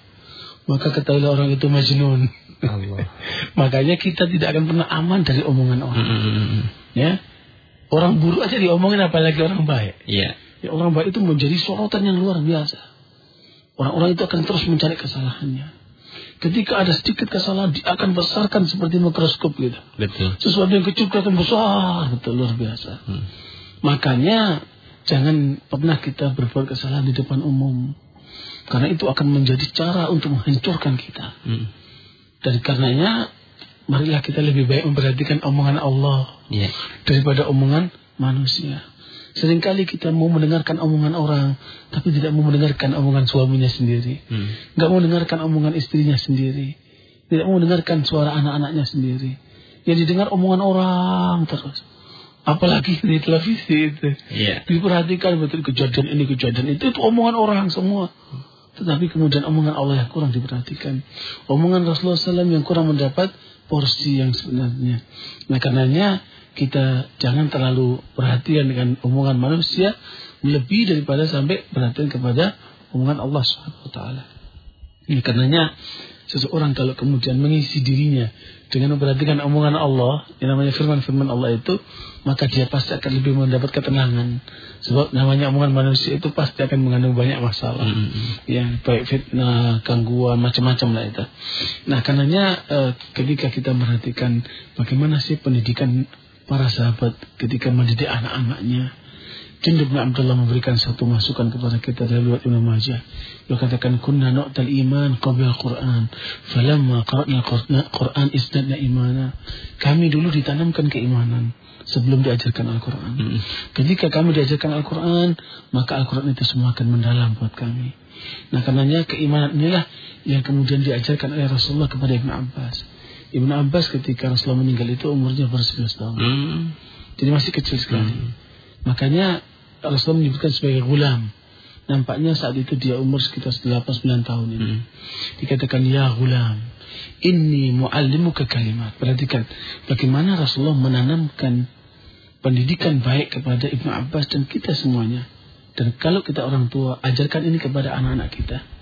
maka ketahuilah orang itu majnun. Allah. <laughs> Makanya kita tidak akan pernah aman dari omongan orang. Mm -hmm. Ya, orang buruk aja diomongin apalagi orang baik. Yeah. Ya, orang baik itu menjadi sorotan yang luar biasa. Orang-orang itu akan terus mencari kesalahannya. Ketika ada sedikit kesalahan, dia akan besarkan seperti mikroskop gitu. Betul. Sesuatu yang kecil kelihatan besar, betul luar biasa. Hmm. Makanya jangan pernah kita berbuat kesalahan di depan umum. Karena itu akan menjadi cara untuk menghancurkan kita. Hmm. Dan karenanya, marilah kita lebih baik memperhatikan omongan Allah yeah. daripada omongan manusia. Seringkali kita mau mendengarkan omongan orang, tapi tidak mau mendengarkan omongan suaminya sendiri. Hmm. Nggak mau mendengarkan omongan istrinya sendiri. Tidak mau mendengarkan suara anak-anaknya sendiri. Yang didengar omongan orang terus. Apalagi <laughs> di televisi itu. Yeah. Diperhatikan betul kejadian ini, kejadian itu. Itu omongan orang semua. Tetapi kemudian omongan Allah yang kurang diperhatikan. Omongan Rasulullah SAW yang kurang mendapat porsi yang sebenarnya. Nah karenanya kita jangan terlalu perhatian dengan omongan manusia lebih daripada sampai perhatian kepada omongan Allah Subhanahu wa taala. Ini karenanya seseorang kalau kemudian mengisi dirinya dengan memperhatikan omongan Allah, yang namanya firman-firman Allah itu, maka dia pasti akan lebih mendapat ketenangan. Sebab namanya omongan manusia itu pasti akan mengandung banyak masalah. Mm -hmm. Ya, baik fitnah, gangguan, macam-macam lah itu. Nah, karenanya uh, ketika kita memperhatikan bagaimana sih pendidikan para sahabat ketika mendidik anak-anaknya, Jundub bin Abdullah memberikan satu masukan kepada kita dari luar Ibnu Majah. Beliau katakan kunna nu'tal iman qabla al-Qur'an. Falamma qara'na Qur'an isnadna imana. Kami dulu ditanamkan keimanan sebelum diajarkan Al-Qur'an. Hmm. Ketika kami diajarkan Al-Qur'an, maka Al-Qur'an itu semua akan mendalam buat kami. Nah, karenanya keimanan inilah yang kemudian diajarkan oleh Rasulullah kepada Ibnu Abbas. Ibnu Abbas ketika Rasulullah meninggal itu umurnya baru 11 tahun. Hmm. Jadi masih kecil sekali. Hmm. Makanya Rasulullah menyebutkan sebagai gulam. Nampaknya saat itu dia umur sekitar 8-9 tahun ini. Hmm. Dikatakan, Ya gulam, ini muallimuka kalimat. Perhatikan, bagaimana Rasulullah menanamkan pendidikan baik kepada Ibnu Abbas dan kita semuanya. Dan kalau kita orang tua, ajarkan ini kepada anak-anak kita.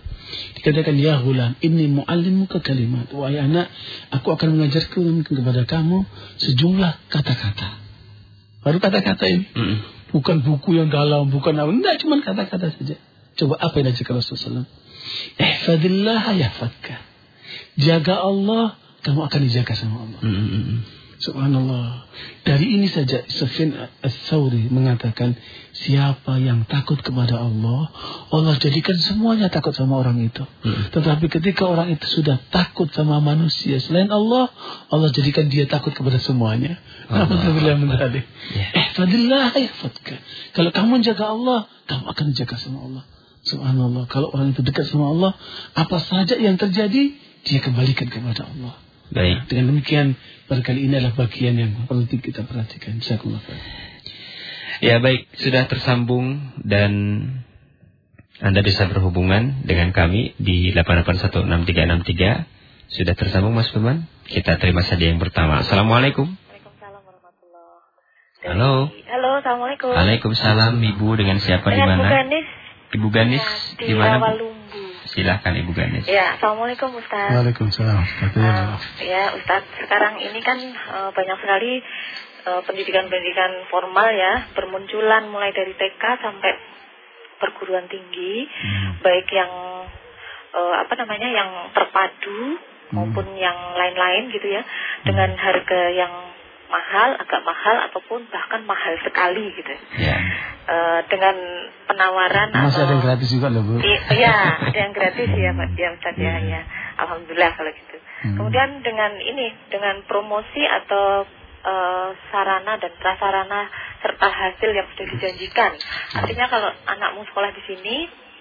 Dikatakan, Ya gulam, ini muallimuka kalimat. Wahai anak, aku akan mengajarkan kepada kamu sejumlah kata-kata. Baru kata-kata ini. Hmm. Bukan buku yang dalam, bukan apa. Tidak, cuma kata-kata saja. Coba apa yang diajarkan Rasulullah SAW? Ihfadillah yahfadka. Jaga Allah, kamu akan dijaga sama Allah. Mm. Subhanallah. Dari ini saja Sufyan Ats-Tsauri mengatakan siapa yang takut kepada Allah, Allah jadikan semuanya takut sama orang itu. Hmm. Tetapi ketika orang itu sudah takut sama manusia selain Allah, Allah jadikan dia takut kepada semuanya. Alhamdulillah. Eh, fadillah ya Kalau kamu jaga Allah, kamu akan dijaga sama Allah. Subhanallah. Kalau orang itu dekat sama Allah, apa saja yang terjadi, dia kembalikan kepada Allah. Baik. Dengan demikian barangkali ini adalah bagian yang perlu kita perhatikan. Jazakumullah Ya baik, sudah tersambung dan Anda bisa berhubungan dengan kami di 8816363. Sudah tersambung Mas Firman? Kita terima saja yang pertama. Assalamualaikum. Waalaikumsalam warahmatullahi Halo. Halo, Assalamualaikum. Waalaikumsalam Ibu dengan siapa di mana? Ibu Ganis. Ibu Ganis ya, di mana? Silahkan Ibu Ganes. Ya, Assalamualaikum Ustaz. Waalaikumsalam. Uh, ya Ustaz, sekarang ini kan uh, banyak sekali eh, pendidikan-pendidikan uh, formal ya bermunculan mulai dari TK sampai perguruan tinggi, hmm. baik yang uh, apa namanya yang terpadu hmm. maupun yang lain-lain gitu ya, hmm. dengan harga yang mahal, agak mahal ataupun bahkan mahal sekali gitu. Ya. Uh, dengan penawaran Masih atau, ada yang gratis juga loh Bu. Iya, ada yang gratis ya Pak ya Ustaz ya, hmm. ya. Alhamdulillah kalau gitu. Hmm. Kemudian dengan ini, dengan promosi atau uh, sarana dan prasarana serta hasil yang sudah dijanjikan. Artinya kalau anakmu sekolah di sini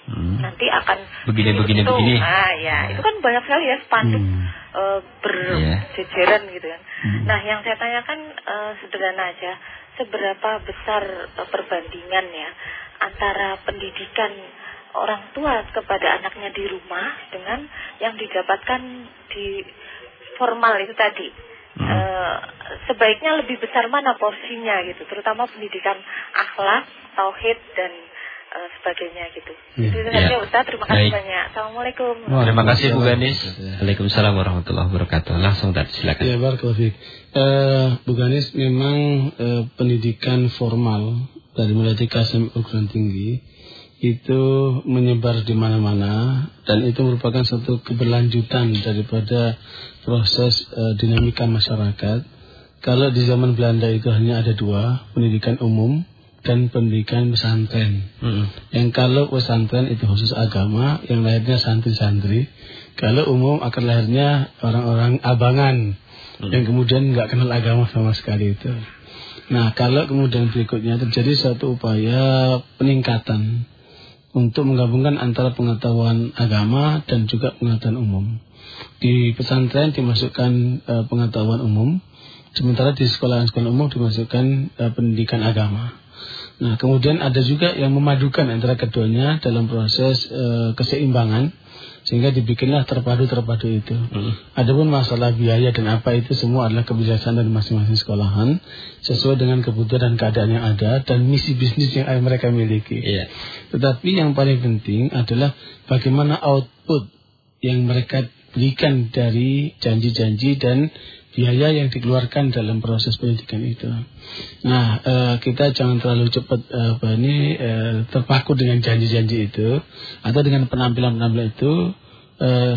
hmm. nanti akan begini begini begini. Ah ya, itu kan banyak sekali ya spanduk hmm. Uh, berjejeran yeah. gitu kan. Hmm. Nah, yang saya tanyakan uh, sederhana aja, seberapa besar uh, perbandingan ya antara pendidikan orang tua kepada anaknya di rumah dengan yang didapatkan di formal itu tadi. Hmm. E, sebaiknya lebih besar mana porsinya gitu, terutama pendidikan akhlak, tauhid dan e, sebagainya gitu. Ya. Itu saja ya. Ustaz, terima kasih Baik. banyak. Assalamualaikum. Oh, terima kasih Bu Ganis. Waalaikumsalam warahmatullahi wabarakatuh. Langsung tadi silakan. Ya, barakallahu uh, Bu Ganis memang uh, pendidikan formal dari mulai TK sampai perguruan tinggi itu menyebar di mana-mana dan itu merupakan satu keberlanjutan daripada proses uh, dinamika masyarakat. Kalau di zaman Belanda itu hanya ada dua, pendidikan umum dan pendidikan pesantren. -hmm. Yang kalau pesantren itu khusus agama, yang lainnya santri-santri. Kalau umum akan lahirnya orang-orang abangan -hmm. yang kemudian nggak kenal agama sama sekali itu. Nah, kalau kemudian berikutnya terjadi suatu upaya peningkatan untuk menggabungkan antara pengetahuan agama dan juga pengetahuan umum. Di pesantren dimasukkan uh, pengetahuan umum, sementara di sekolah-sekolah umum dimasukkan uh, pendidikan agama. Nah, kemudian ada juga yang memadukan antara keduanya dalam proses e, keseimbangan sehingga dibikinlah terpadu-terpadu itu. Hmm. Adapun masalah biaya dan apa itu semua adalah kebijaksanaan dari masing-masing sekolahan sesuai dengan kebutuhan dan keadaan yang ada dan misi bisnis yang mereka miliki. Yeah. Tetapi yang paling penting adalah bagaimana output yang mereka berikan dari janji-janji dan biaya yang dikeluarkan dalam proses pendidikan itu. Nah, e, kita jangan terlalu cepat e, apa ini e, terpaku dengan janji-janji itu atau dengan penampilan-penampilan itu.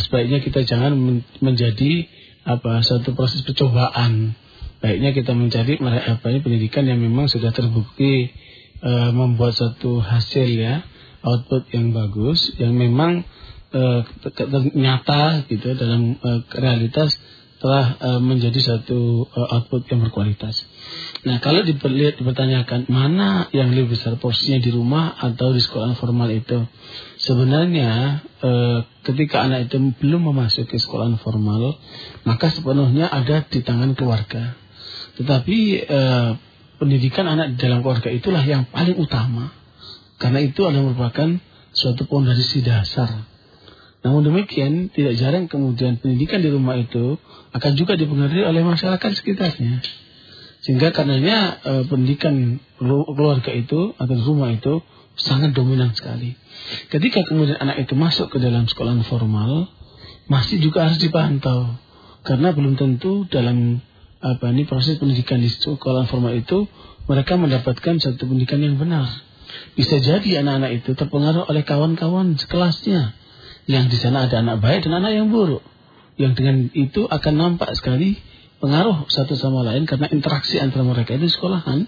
Sebaiknya kita jangan men menjadi apa satu proses percobaan. Baiknya kita mencari apa ini pendidikan yang memang sudah terbukti membuat satu hasil ya output yang bagus yang memang nyata gitu dalam e, realitas telah uh, menjadi satu uh, output yang berkualitas. Nah, kalau dilihat dipertanyakan mana yang lebih besar porsinya di rumah atau di sekolah formal itu, sebenarnya uh, ketika anak itu belum memasuki sekolah formal, maka sepenuhnya ada di tangan keluarga. Tetapi pendidikan anak di dalam keluarga itulah yang paling utama, karena itu adalah merupakan suatu pondasi dasar namun demikian, tidak jarang kemudian pendidikan di rumah itu akan juga dipengaruhi oleh masyarakat sekitarnya. Sehingga karenanya e, pendidikan keluarga itu atau rumah itu sangat dominan sekali. Ketika kemudian anak itu masuk ke dalam sekolah formal, masih juga harus dipantau. Karena belum tentu dalam apa ini proses pendidikan di sekolah formal itu mereka mendapatkan satu pendidikan yang benar. Bisa jadi anak-anak itu terpengaruh oleh kawan-kawan sekelasnya yang di sana ada anak baik dan anak yang buruk. Yang dengan itu akan nampak sekali pengaruh satu sama lain karena interaksi antara mereka itu sekolahan,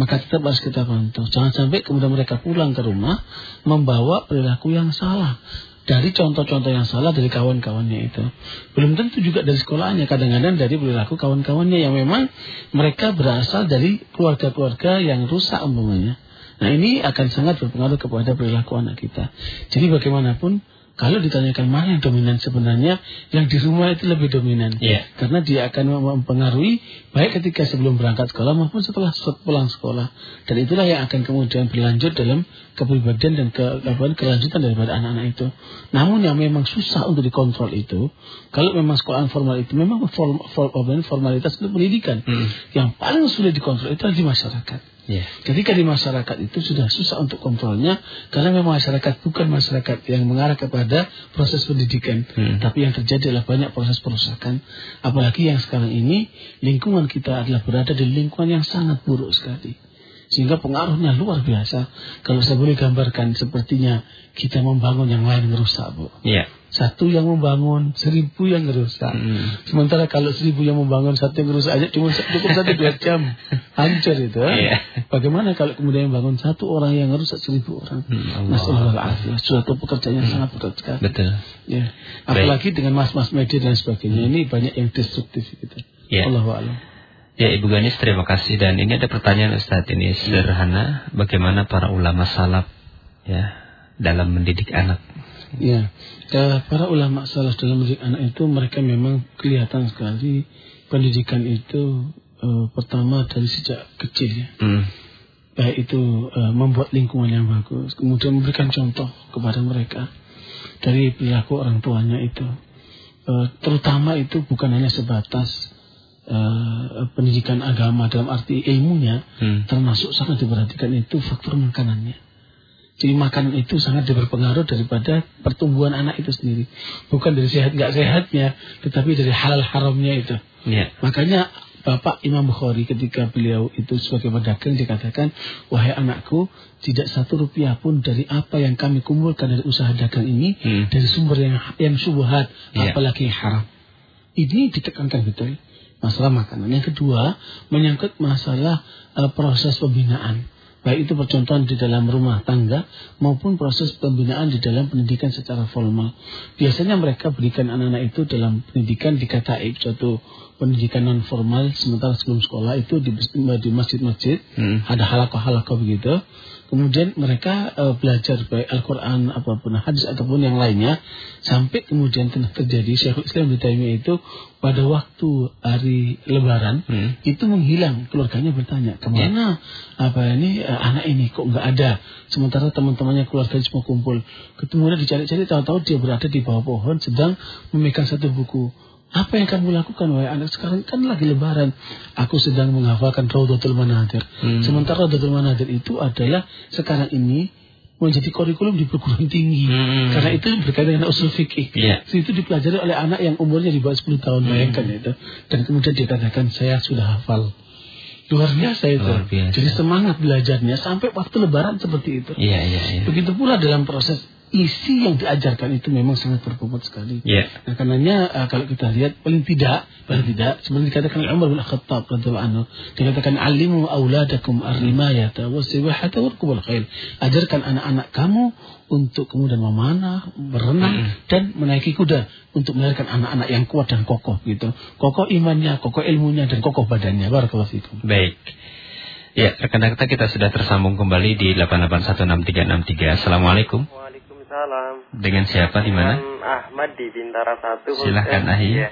maka tetap harus kita pantau. Jangan sampai kemudian mereka pulang ke rumah membawa perilaku yang salah dari contoh-contoh yang salah dari kawan-kawannya itu. Belum tentu juga dari sekolahnya, kadang-kadang dari perilaku kawan-kawannya yang memang mereka berasal dari keluarga-keluarga yang rusak umpamanya. Nah ini akan sangat berpengaruh kepada perilaku anak kita. Jadi bagaimanapun kalau ditanyakan mana yang dominan sebenarnya, yang di rumah itu lebih dominan. Yeah. Karena dia akan mempengaruhi baik ketika sebelum berangkat sekolah maupun setelah pulang sekolah. Dan itulah yang akan kemudian berlanjut dalam kepribadian dan ke, kelanjutan daripada anak-anak itu. Namun yang memang susah untuk dikontrol itu, kalau memang sekolah formal itu memang form, form, formalitas itu pendidikan. Hmm. Yang paling sulit dikontrol itu adalah di masyarakat. Yeah. Ketika di masyarakat itu sudah susah untuk kontrolnya karena memang masyarakat bukan masyarakat yang mengarah kepada proses pendidikan, hmm. tapi yang terjadi adalah banyak proses perusakan. Apalagi yang sekarang ini lingkungan kita adalah berada di lingkungan yang sangat buruk sekali. Sehingga pengaruhnya luar biasa. Kalau saya boleh gambarkan sepertinya kita membangun yang lain merusak, Bu. Iya. Satu yang membangun, seribu yang merusak. Hmm. Sementara kalau seribu yang membangun, satu yang merusak aja cuma cukup satu dua jam. <laughs> Hancur itu. Iya. Bagaimana kalau kemudian membangun satu orang yang merusak seribu orang? Hmm, Nasallallahu Suatu pekerjaan yang hmm. sangat berat sekali. Betul. Ya. Apalagi Baik. dengan mas-mas media dan sebagainya. Hmm. Ini banyak yang destruktif gitu. Ya. Allah Allah. Ya Ibu Ganis terima kasih dan ini ada pertanyaan Ustadz ini sederhana bagaimana para ulama salaf ya dalam mendidik anak. Ya, ya para ulama salaf dalam mendidik anak itu mereka memang kelihatan sekali pendidikan itu uh, pertama dari sejak kecil ya. Hmm. Baik itu uh, membuat lingkungan yang bagus, kemudian memberikan contoh kepada mereka dari perilaku orang tuanya itu. Uh, terutama itu bukan hanya sebatas uh, pendidikan agama dalam arti ilmunya hmm. termasuk sangat diperhatikan itu faktor makanannya. Jadi makanan itu sangat berpengaruh daripada pertumbuhan anak itu sendiri. Bukan dari sehat nggak sehatnya, tetapi dari halal haramnya itu. Yeah. Makanya Bapak Imam Bukhari ketika beliau itu sebagai pedagang dikatakan, wahai anakku, tidak satu rupiah pun dari apa yang kami kumpulkan dari usaha dagang ini hmm. dari sumber yang yang subhat, yeah. apalagi yang haram. Ini ditekankan betul masalah makanan. Yang kedua, menyangkut masalah uh, proses pembinaan. Baik itu percontohan di dalam rumah tangga maupun proses pembinaan di dalam pendidikan secara formal. Biasanya mereka berikan anak-anak itu dalam pendidikan di KTIB, suatu pendidikan non formal sementara sebelum sekolah itu di, di masjid-masjid hmm. ada halakoh-halakoh begitu kemudian mereka uh, belajar baik Al-Quran apa pun hadis ataupun yang lainnya sampai kemudian terjadi Syekhul Islam di Taimiyah itu pada waktu hari Lebaran hmm. itu menghilang. Keluarganya bertanya ke mana ya. apa ini uh, anak ini kok nggak ada? Sementara teman-temannya keluarga semua kumpul. Kemudian dicari-cari tahu-tahu dia berada di bawah pohon sedang memegang satu buku apa yang kamu lakukan wahai anak sekarang kan lagi lebaran. Aku sedang menghafalkan Raudatul Manadir. Hmm. Sementara Raudatul Manadir itu adalah sekarang ini menjadi kurikulum di perguruan tinggi. Hmm. Karena itu berkaitan dengan usul fikih. Yeah. Itu dipelajari oleh anak yang umurnya di bawah 10 tahun. Hmm. Bayangkan itu. Dan kemudian dikatakan saya sudah hafal. Luar biasa itu. Luar biasa. Jadi semangat belajarnya sampai waktu lebaran seperti itu. Iya, iya, iya. Begitu pula dalam proses isi yang diajarkan itu memang sangat berbobot sekali. Yeah. Nah, karenanya uh, kalau kita lihat paling tidak, paling tidak seperti dikatakan Umar bin Khattab radhiyallahu anhu, dikatakan alimu auladakum ar-rimayata was-sibahata warkubul khail. Ajarkan anak-anak kamu untuk kemudian memanah, berenang mm. dan menaiki kuda untuk melahirkan anak-anak yang kuat dan kokoh gitu. Kokoh imannya, kokoh ilmunya dan kokoh badannya. Barakallahu fikum. Baik. Ya, rekan-rekan kita sudah tersambung kembali di 8816363. Assalamualaikum. Waalaikumsalam. Dengan siapa di mana? Ahmad di Bintara Satu. Silahkan Ahi. Ya.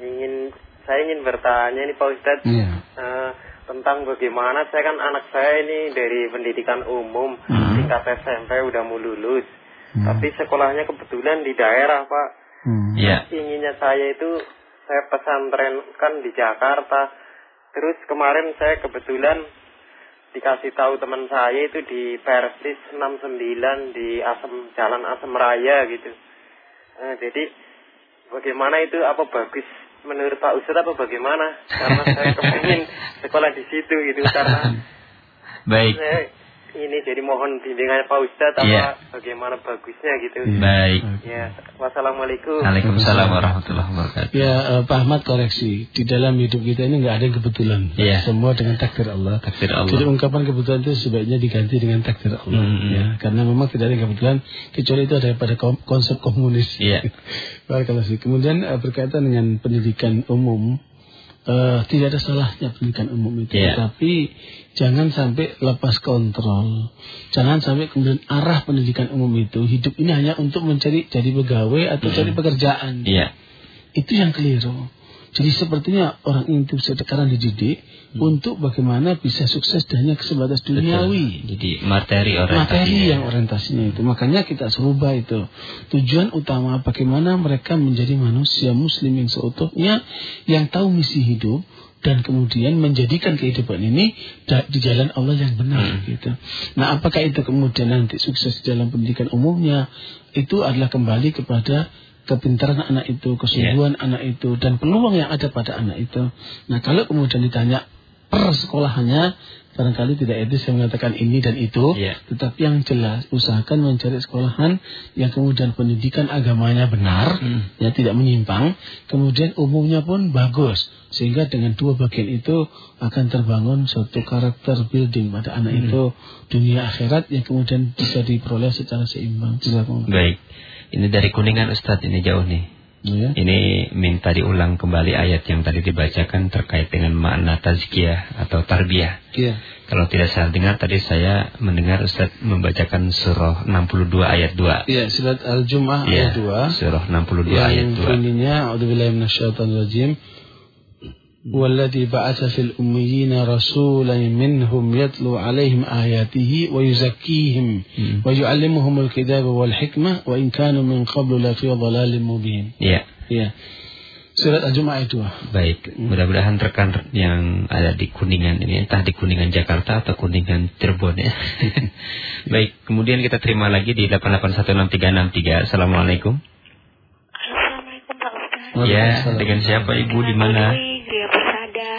Ingin saya ingin bertanya ini Pak Ustadz ya. uh, tentang bagaimana saya kan anak saya ini dari pendidikan umum hmm. tingkat SMP udah mau lulus. Hmm. Tapi sekolahnya kebetulan di daerah Pak. Hmm. Ya. Inginnya saya itu saya pesantren kan di Jakarta. Terus kemarin saya kebetulan dikasih tahu teman saya itu di Persis 69 di Asem Jalan Asem Raya gitu. Nah, jadi bagaimana itu apa bagus menurut Pak Ustadz apa bagaimana? Karena saya kepengen <laughs> sekolah di situ gitu karena Baik. Saya, ini jadi mohon bimbingan Pak Ustadz apa yeah. bagaimana bagusnya gitu. Baik. Ya, wassalamualaikum. Waalaikumsalam warahmatullahi wabarakatuh. Ya, uh, Pak Ahmad koreksi. Di dalam hidup kita ini nggak ada yang kebetulan. Yeah. Semua dengan takdir Allah. Takdir Allah. Jadi ungkapan kebetulan itu sebaiknya diganti dengan takdir Allah. Mm -hmm. Ya, karena memang tidak ada yang kebetulan kecuali itu ada pada konsep komunis. Iya. <laughs> Yeah. Kemudian uh, berkaitan dengan pendidikan umum uh, tidak ada salahnya pendidikan umum itu, yeah. tapi jangan sampai lepas kontrol, jangan sampai kemudian arah pendidikan umum itu hidup ini hanya untuk mencari jadi pegawai atau mm. cari pekerjaan, yeah. itu yang keliru. Jadi sepertinya orang itu sekarang dididik hmm. untuk bagaimana bisa sukses dan hanya sebatas duniawi. Betul. Jadi materi orientasinya. Materi yang orientasinya itu. Makanya kita serubah itu. Tujuan utama bagaimana mereka menjadi manusia muslim yang seutuhnya yang tahu misi hidup dan kemudian menjadikan kehidupan ini di jalan Allah yang benar hmm. gitu. Nah, apakah itu kemudian nanti sukses dalam pendidikan umumnya itu adalah kembali kepada kepintaran anak itu, kesungguhan yeah. anak itu, dan peluang yang ada pada anak itu. Nah, kalau kemudian ditanya per sekolahannya, barangkali tidak etis yang mengatakan ini dan itu, yeah. tetapi yang jelas usahakan mencari sekolahan yang kemudian pendidikan agamanya benar, mm. ya tidak menyimpang, kemudian umumnya pun bagus, sehingga dengan dua bagian itu akan terbangun suatu karakter building pada anak mm. itu dunia akhirat yang kemudian bisa diperoleh secara seimbang. Baik. Ini dari Kuningan Ustadz, ini jauh nih. Ya. Ini minta diulang kembali ayat yang tadi dibacakan terkait dengan makna tazkiyah atau tarbiyah. Ya. Kalau tidak salah dengar tadi saya mendengar Ustaz membacakan surah 62 ayat 2. Iya, surat Al-Jumu'ah ya, ayat 2. Surah 62 yang ayat 2. Yang bunyinya A'udzubillahi minasyaitonirrajim. والذي بعث في الأميين رسولا منهم يتلو عليهم آياته ويزكيهم ويعلمهم الكتاب والحكمة وإن كانوا من قبل لفي ضلال مبين Ya. Ya. Surat Al-Jumu'ah itu. Baik, mudah-mudahan rekan yang ada di Kuningan ini entah di Kuningan Jakarta atau Kuningan Cirebon ya. <laughs> Baik, kemudian kita terima lagi di 8816363. Assalamualaikum. Assalamualaikum Pak Ustaz. Ya, dengan siapa Ibu di mana?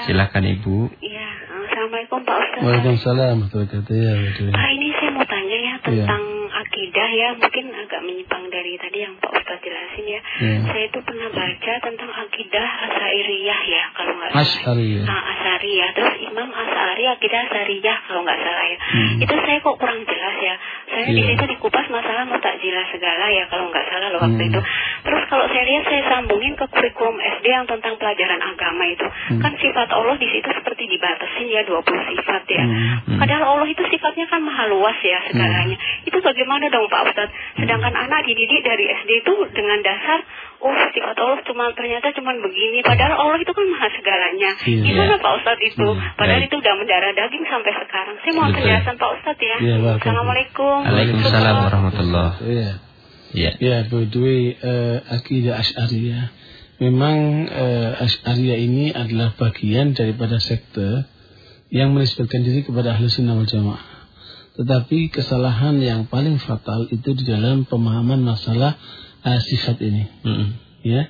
Silakan Ibu. Iya, Assalamualaikum Pak Ustaz. Waalaikumsalam warahmatullahi ya, Pak ini saya mau tanya ya tentang ya. akidah ya, mungkin agak menyimpang dari tadi yang Pak Ustaz jelasin ya. ya. Saya itu pernah baca tentang akidah Asairiyah ya, kalau nggak salah. Asyariyah. Nah, Asariyah. Terus Imam Asari akidah Asariyah kalau nggak salah ya. Hmm. Itu saya kok kurang jelas ya. Saya ya. di situ dikupas masalah mutakjilah segala ya kalau nggak salah loh waktu hmm. itu. Terus kalau saya lihat saya sambungin ke kurikulum SD yang tentang pelajaran agama itu. Hmm. Kan sifat Allah di situ seperti dibatasin ya 20 sifat ya. Hmm. hmm. Padahal Allah itu sifatnya kan maha luas ya segalanya. Hmm. Itu bagaimana dong Pak Ustadz? Sedangkan hmm. anak dididik dari SD itu dengan dasar oh sifat Allah cuma ternyata cuma begini. Padahal Allah itu kan maha segalanya. Yeah. Gimana Pak Ustadz itu? Hmm. Padahal itu udah mendarah daging sampai sekarang. Saya mau penjelasan Pak Ustadz ya. Yeah, Assalamualaikum. Waalaikumsalam warahmatullahi wabarakatuh. Ya. Ya, berdua uh, akidah Asy'ariyah. Memang uh, Asy'ariyah ini adalah bagian daripada sekte yang menisbatkan diri kepada ahli sunnah wal jamaah. Tetapi kesalahan yang paling fatal itu di dalam pemahaman masalah uh, sifat ini. Mm -hmm. Ya,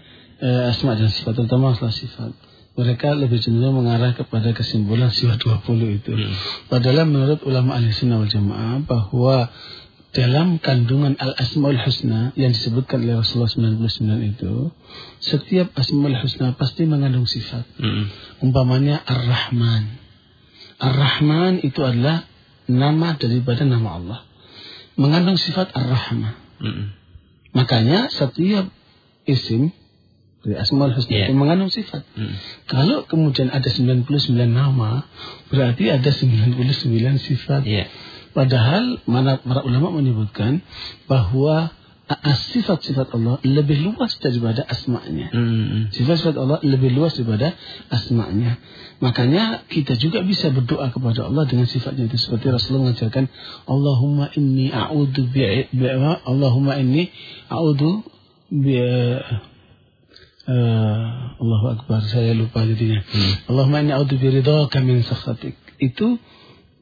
uh, asma dan sifat terutama masalah sifat. Mereka lebih cenderung mengarah kepada kesimpulan sifat 20 itu. Mm. Padahal menurut ulama ahli sunnah wal jamaah bahwa dalam kandungan al-asmaul husna yang disebutkan oleh Rasulullah 99 itu, setiap asmaul husna pasti mengandung sifat. Mm -hmm. Umpamanya ar-Rahman. Ar-Rahman itu adalah nama daripada nama Allah. Mengandung sifat ar-Rahmah. Mm -hmm. Makanya setiap isim dari asmaul husna yeah. itu mengandung sifat. Mm. Kalau kemudian ada 99 nama, berarti ada 99 sifat. Yeah. Padahal mana para ulama menyebutkan bahwa sifat-sifat Allah lebih luas daripada asma'nya. Hmm. Sifat-sifat Allah lebih luas daripada asma'nya. Makanya kita juga bisa berdoa kepada Allah dengan sifatnya itu seperti Rasulullah mengajarkan Allahumma inni a'udhu bi Allahumma inni a'udhu bi uh, Allahu akbar saya lupa jadinya. Hmm. Allahumma inni a'udhu bi ridhaka min sakhatik. Itu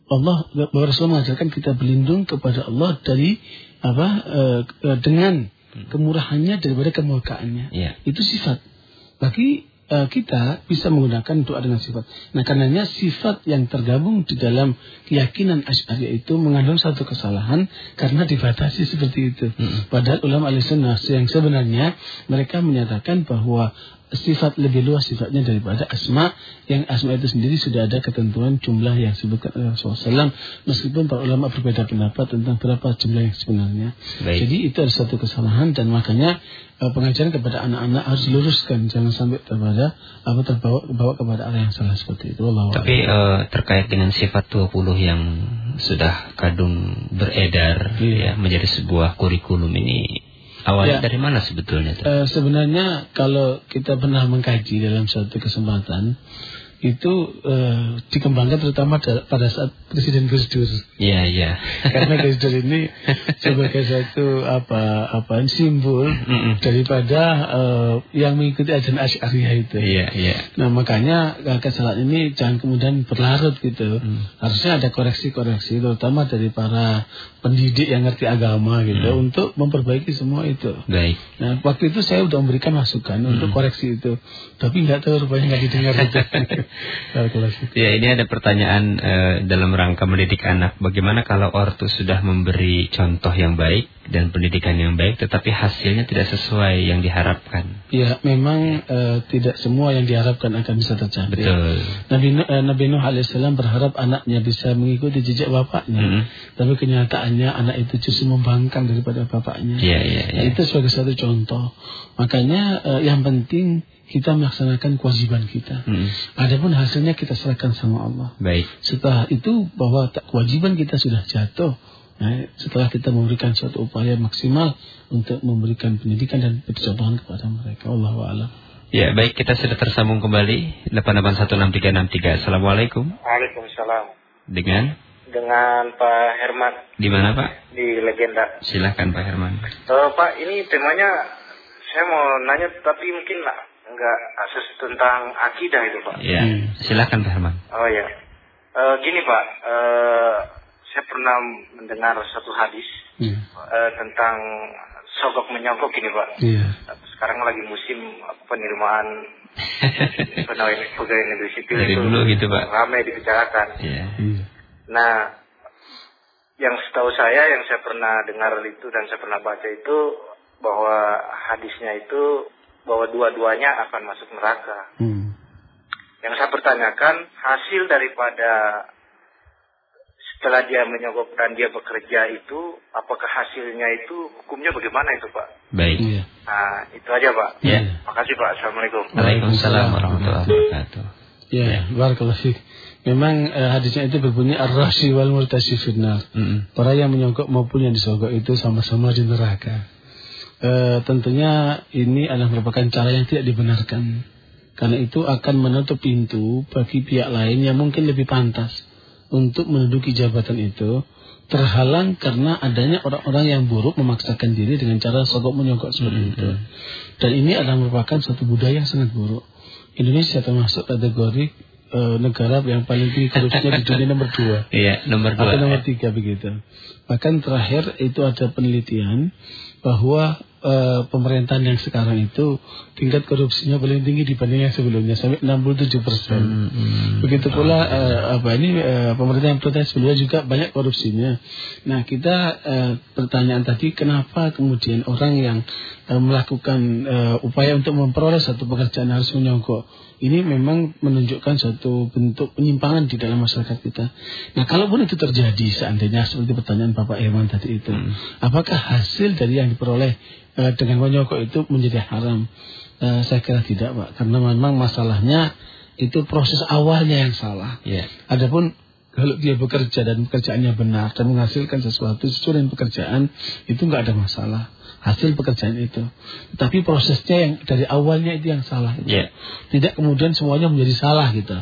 Allah Rasul mengajarkan kita berlindung kepada Allah dari apa uh, dengan hmm. kemurahannya daripada kemurkaannya. Yeah. Itu sifat. Bagi uh, kita bisa menggunakan doa dengan sifat. Nah, karenanya sifat yang tergabung di dalam keyakinan Asy'ariyah itu mengandung satu kesalahan karena dibatasi seperti itu. Hmm. Padahal ulama Ahlussunnah yang sebenarnya mereka menyatakan bahwa sifat lebih luas sifatnya daripada asma. Yang asma itu sendiri sudah ada ketentuan jumlah yang disebutkan oleh Rasulullah SAW meskipun para ulama berbeda pendapat tentang berapa jumlah yang sebenarnya. Baik. jadi itu ada satu kesalahan dan makanya uh, pengajaran kepada anak-anak harus diluruskan. Jangan sampai terbawa apa terbawa bawa kepada arah yang salah seperti itu. Allah tapi uh, terkait dengan sifat 20 yang sudah kadung beredar iya. ya menjadi sebuah kurikulum ini Awalnya ya. dari mana sebetulnya? Uh, sebenarnya kalau kita pernah mengkaji dalam suatu kesempatan itu uh, dikembangkan terutama pada saat Presiden Gus Dur. Iya, iya. <laughs> Karena Gus Dur ini sebagai satu apa apa simbol mm -mm. daripada uh, yang mengikuti ajaran Asy'ariyah itu. Iya, iya. Nah, makanya uh, kesalahan ini jangan kemudian berlarut gitu. Mm. Harusnya ada koreksi-koreksi terutama dari para pendidik yang ngerti agama gitu mm. untuk memperbaiki semua itu. Baik. Nah, waktu itu saya sudah memberikan masukan mm. untuk koreksi itu. Tapi nggak tahu rupanya nggak didengar <laughs> itu. ya, ini ada pertanyaan uh, dalam rangka mendidik anak. Bagaimana kalau ortu sudah memberi contoh yang baik dan pendidikan yang baik, tetapi hasilnya tidak sesuai yang diharapkan? Ya, memang uh, tidak semua yang diharapkan akan bisa tercapai. Betul. Nabi, uh, Nabi Nuh alaihissalam berharap anaknya bisa mengikuti jejak bapaknya, mm -hmm. tapi kenyataannya anak itu justru membangkang daripada bapaknya. Iya, iya, iya. Nah, itu sebagai satu contoh. Makanya uh, yang penting kita melaksanakan kewajiban kita. Hmm. Adapun hasilnya kita serahkan sama Allah. Baik. Setelah itu bahwa kewajiban kita sudah jatuh. Nah, setelah kita memberikan suatu upaya maksimal untuk memberikan pendidikan dan percontohan kepada mereka. Allah a'lam. Ya, baik kita sudah tersambung kembali 8816363. Assalamualaikum. Waalaikumsalam. Dengan dengan Pak Herman. Di mana, Pak? Di Legenda. Silahkan Pak Herman. Uh, Pak, ini temanya saya mau nanya tapi mungkin lah enggak akses tentang akidah itu Pak. Iya, hmm. silakan Pak Herman. Oh ya, e, gini Pak, e, saya pernah mendengar satu hadis hmm. e, tentang sogok menyogok gini Pak. Iya. Sekarang lagi musim penerimaan <laughs> pegawai pegawai negeri sipil Dari itu dulu gitu Pak. ramai dibicarakan. Iya. Nah, yang setahu saya yang saya pernah dengar itu dan saya pernah baca itu bahwa hadisnya itu bahwa dua-duanya akan masuk neraka. Hmm. Yang saya pertanyakan hasil daripada setelah dia menyogok dan dia bekerja itu, apakah hasilnya itu hukumnya bagaimana itu Pak? Baik. Iya. Nah, itu aja Pak. Ya. Makasih Pak. Assalamualaikum. Waalaikumsalam warahmatullahi wabarakatuh. Ya, ya. barakallahu fiik. Memang uh, hadisnya itu berbunyi ar-rashi wal murtashi finnar. Mm -hmm. Orang yang menyogok maupun yang disogok itu sama-sama di neraka. Uh, tentunya ini adalah merupakan cara yang tidak dibenarkan. Karena itu akan menutup pintu bagi pihak lain yang mungkin lebih pantas untuk menduduki jabatan itu terhalang karena adanya orang-orang yang buruk memaksakan diri dengan cara sogok menyogok seperti mm -hmm. itu. Dan ini adalah merupakan suatu budaya yang sangat buruk. Indonesia termasuk kategori uh, negara yang paling tinggi korupsinya di dunia nomor dua. <laughs> Iya, nomor dua. Atau nomor tiga begitu. Bahkan terakhir itu ada penelitian bahwa uh, pemerintahan yang sekarang itu tingkat korupsinya paling tinggi dibanding yang sebelumnya sampai 67 persen. Hmm, hmm, Begitu pula uh, apa ini uh, pemerintahan protes sebelumnya juga banyak korupsinya. Nah kita uh, pertanyaan tadi kenapa kemudian orang yang uh, melakukan uh, upaya untuk memperoleh satu pekerjaan harus menyogok ini memang menunjukkan satu bentuk penyimpangan di dalam masyarakat kita. Nah, kalaupun itu terjadi seandainya seperti pertanyaan Bapak Herman tadi itu, hmm. apakah hasil dari yang diperoleh uh, dengan menyogok itu menjadi haram? Uh, saya kira tidak, Pak. Karena memang masalahnya itu proses awalnya yang salah. Yeah. Adapun kalau dia bekerja dan pekerjaannya benar dan menghasilkan sesuatu sesuai dengan pekerjaan itu nggak ada masalah hasil pekerjaan itu. Tapi prosesnya yang dari awalnya itu yang salah. Itu. Yeah. Tidak kemudian semuanya menjadi salah gitu.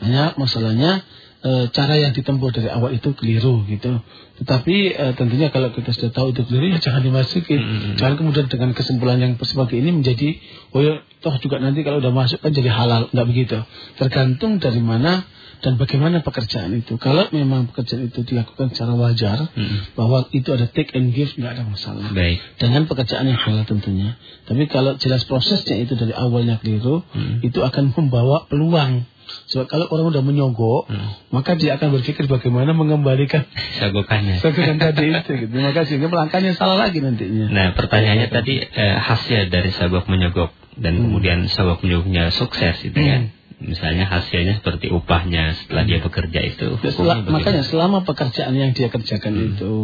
Hanya masalahnya e, cara yang ditempuh dari awal itu keliru gitu. Tetapi e, tentunya kalau kita sudah tahu itu keliru ya jangan dimasuki. Mm -hmm. Jangan kemudian dengan kesimpulan yang seperti ini menjadi oh ya toh juga nanti kalau udah masuk kan jadi halal. Enggak begitu. Tergantung dari mana dan bagaimana pekerjaan itu. Kalau memang pekerjaan itu dilakukan secara wajar, hmm. bahwa itu ada take and give, nggak ada masalah. Baik. Dengan pekerjaan yang halal tentunya. Tapi kalau jelas prosesnya itu dari awalnya keliru, hmm. itu akan membawa peluang. Sebab kalau orang sudah menyogok, hmm. maka dia akan berpikir bagaimana mengembalikan <laughs> sagokannya. Sagokan tadi itu. Gitu. Maka sehingga melangkahnya salah lagi nantinya. Nah, pertanyaannya tadi eh, hasil dari sabuk menyogok dan hmm. kemudian sabuk menyogoknya sukses itu kan. Misalnya hasilnya seperti upahnya setelah dia bekerja itu. Sel makanya selama pekerjaan yang dia kerjakan hmm. itu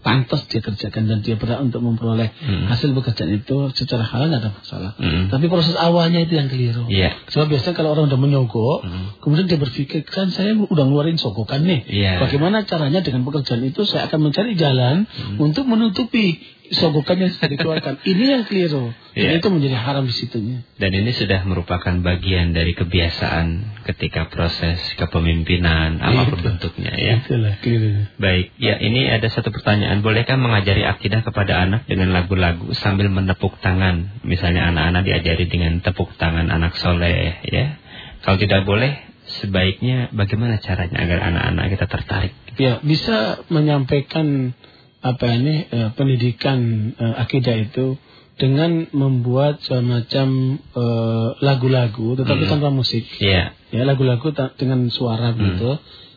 pantas dia kerjakan dan dia berhak untuk memperoleh hmm. hasil pekerjaan itu secara halal tidak ada masalah. Hmm. Tapi proses awalnya itu yang keliru. Yeah. Sebab biasanya kalau orang udah menyogok, hmm. kemudian dia berpikir kan saya udah ngeluarin sogokan nih. Yeah. Bagaimana caranya dengan pekerjaan itu saya akan mencari jalan hmm. untuk menutupi sogokannya sudah dikeluarkan. <laughs> ini yang keliru. Ya. Dan itu menjadi haram di situnya. Dan ini sudah merupakan bagian dari kebiasaan ketika proses kepemimpinan ya, apa pun itu. bentuknya ya. Itulah keliru. Baik, ya ini ada satu pertanyaan. Bolehkah mengajari akidah kepada anak dengan lagu-lagu sambil menepuk tangan? Misalnya anak-anak diajari dengan tepuk tangan anak soleh ya. Kalau tidak boleh, sebaiknya bagaimana caranya agar anak-anak kita tertarik? Ya, bisa menyampaikan apa ini eh, pendidikan eh, akidah itu dengan membuat semacam eh, lagu-lagu tetapi hmm. tanpa musik. Yeah. Ya, lagu-lagu dengan suara hmm. gitu,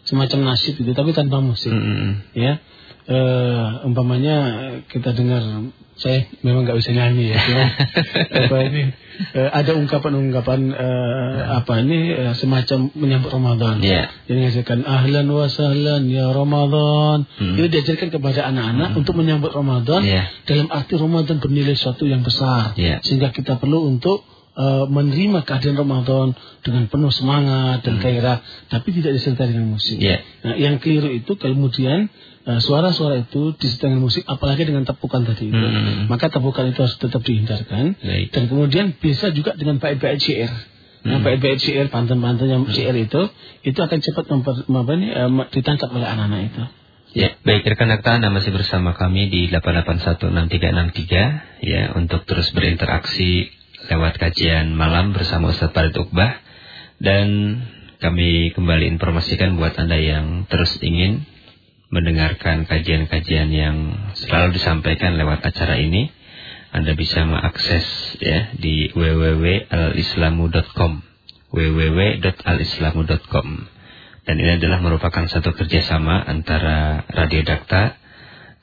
semacam nasib itu tapi tanpa musik. Hmm. Ya. Eh, umpamanya kita dengar saya memang nggak bisa nyanyi ya cuma <laughs> apa ini uh, ada ungkapan-ungkapan uh, apa ini uh, semacam menyambut Ramadan yeah. jadi ngajarkan ahlan wa sahlan ya Ramadan hmm. itu diajarkan kepada anak-anak hmm. untuk menyambut Ramadan yeah. dalam arti Ramadan bernilai suatu yang besar yeah. sehingga kita perlu untuk uh, menerima kehadiran Ramadan dengan penuh semangat dan hmm. gairah, tapi tidak disertai dengan musik. Yeah. Nah, yang keliru itu kemudian suara-suara itu disertai dengan musik, apalagi dengan tepukan tadi itu. Hmm. Maka tepukan itu harus tetap dihindarkan. Baik. Dan kemudian bisa juga dengan bait-bait syair. Nah, hmm. bait-bait syair, pantun-pantun yang hmm. syair itu, itu akan cepat memper, apa ini, uh, ditangkap oleh anak-anak itu. Ya, baik rekan rekan Anda masih bersama kami di 8816363 ya untuk terus berinteraksi lewat kajian malam bersama Ustaz Farid Uqbah dan kami kembali informasikan buat Anda yang terus ingin mendengarkan kajian-kajian yang selalu disampaikan lewat acara ini, Anda bisa mengakses ya di www.alislamu.com www.alislamu.com dan ini adalah merupakan satu kerjasama antara Radio Dakta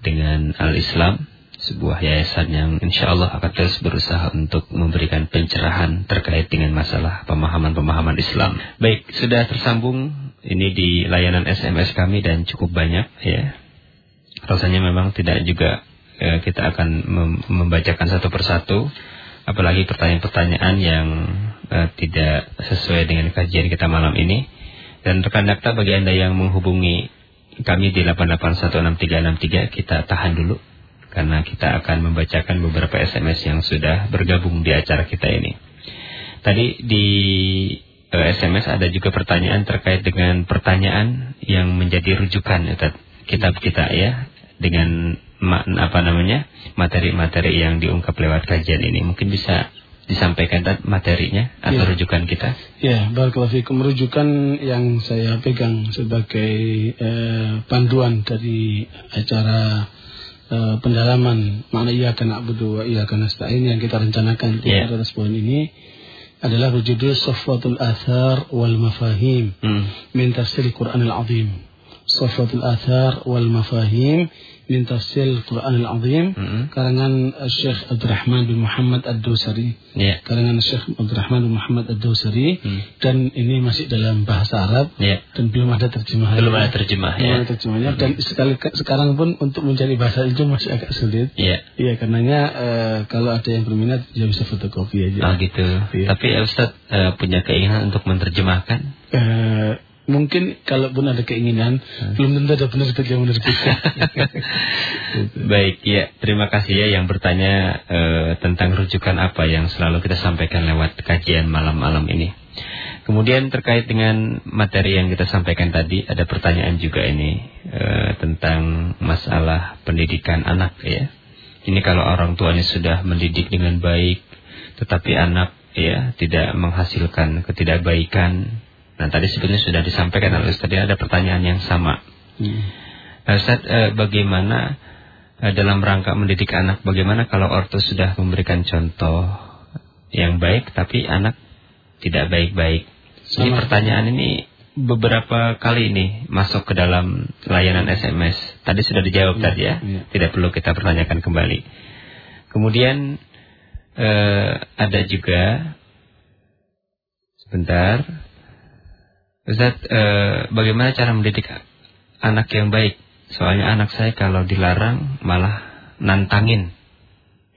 dengan Al-Islam sebuah yayasan yang insya Allah akan terus berusaha untuk memberikan pencerahan terkait dengan masalah pemahaman-pemahaman Islam. Baik, sudah tersambung ini di layanan SMS kami dan cukup banyak ya. Rasanya memang tidak juga uh, kita akan mem membacakan satu persatu apalagi pertanyaan-pertanyaan yang uh, tidak sesuai dengan kajian kita malam ini. Dan rekan dakta bagi Anda yang menghubungi kami di 8816363 kita tahan dulu karena kita akan membacakan beberapa SMS yang sudah bergabung di acara kita ini. Tadi di uh, eh, SMS ada juga pertanyaan terkait dengan pertanyaan yang menjadi rujukan ya, kitab kita ya dengan apa namanya materi-materi yang diungkap lewat kajian ini mungkin bisa disampaikan materinya atau ya. rujukan kita ya barakallahu rujukan yang saya pegang sebagai eh, panduan dari acara eh, pendalaman makna iya kena budu wa iya kena stain yang kita rencanakan di ya. atas poin ini adalah berjudul Sofwatul Athar wal Mafahim hmm. min tafsir Quran al-Azim Sofwatul Athar wal Mafahim min tafsir Quran Al-Azim mm -hmm. karangan Syekh Abdurrahman bin Muhammad Ad-Dawsari. Yeah. Karangan Syekh Abdurrahman bin Muhammad Ad-Dawsari mm. dan ini masih dalam bahasa Arab yeah. dan belum ada terjemahan. Belum ada terjemah belum ya. ada terjemahnya dan sekali sekarang pun untuk mencari bahasa itu masih agak sulit. Iya. Yeah. Iya karenanya uh, kalau ada yang berminat ya bisa fotokopi aja. Oh gitu. Yeah. Tapi Ustaz uh, punya keinginan untuk menerjemahkan? Uh, mungkin kalaupun ada keinginan hmm. belum tentu ada penerbit yang menerbitkan. <laughs> Baik, ya terima kasih ya yang bertanya uh, tentang rujukan apa yang selalu kita sampaikan lewat kajian malam-malam ini. Kemudian terkait dengan materi yang kita sampaikan tadi ada pertanyaan juga ini uh, tentang masalah pendidikan anak ya. Ini kalau orang tuanya sudah mendidik dengan baik tetapi anak ya tidak menghasilkan ketidakbaikan Nah tadi sebetulnya sudah disampaikan oleh Ustaz, ada pertanyaan yang sama. Hmm. Nah, Ustaz, eh, bagaimana eh, dalam rangka mendidik anak, bagaimana kalau ortu sudah memberikan contoh yang baik, tapi anak tidak baik-baik? Ini pertanyaan ini beberapa kali ini masuk ke dalam layanan SMS. Tadi sudah dijawab ya, tadi ya, ya, tidak perlu kita pertanyakan kembali. Kemudian eh, ada juga, sebentar, Ustaz, eh, bagaimana cara mendidik anak yang baik? Soalnya anak saya kalau dilarang malah nantangin.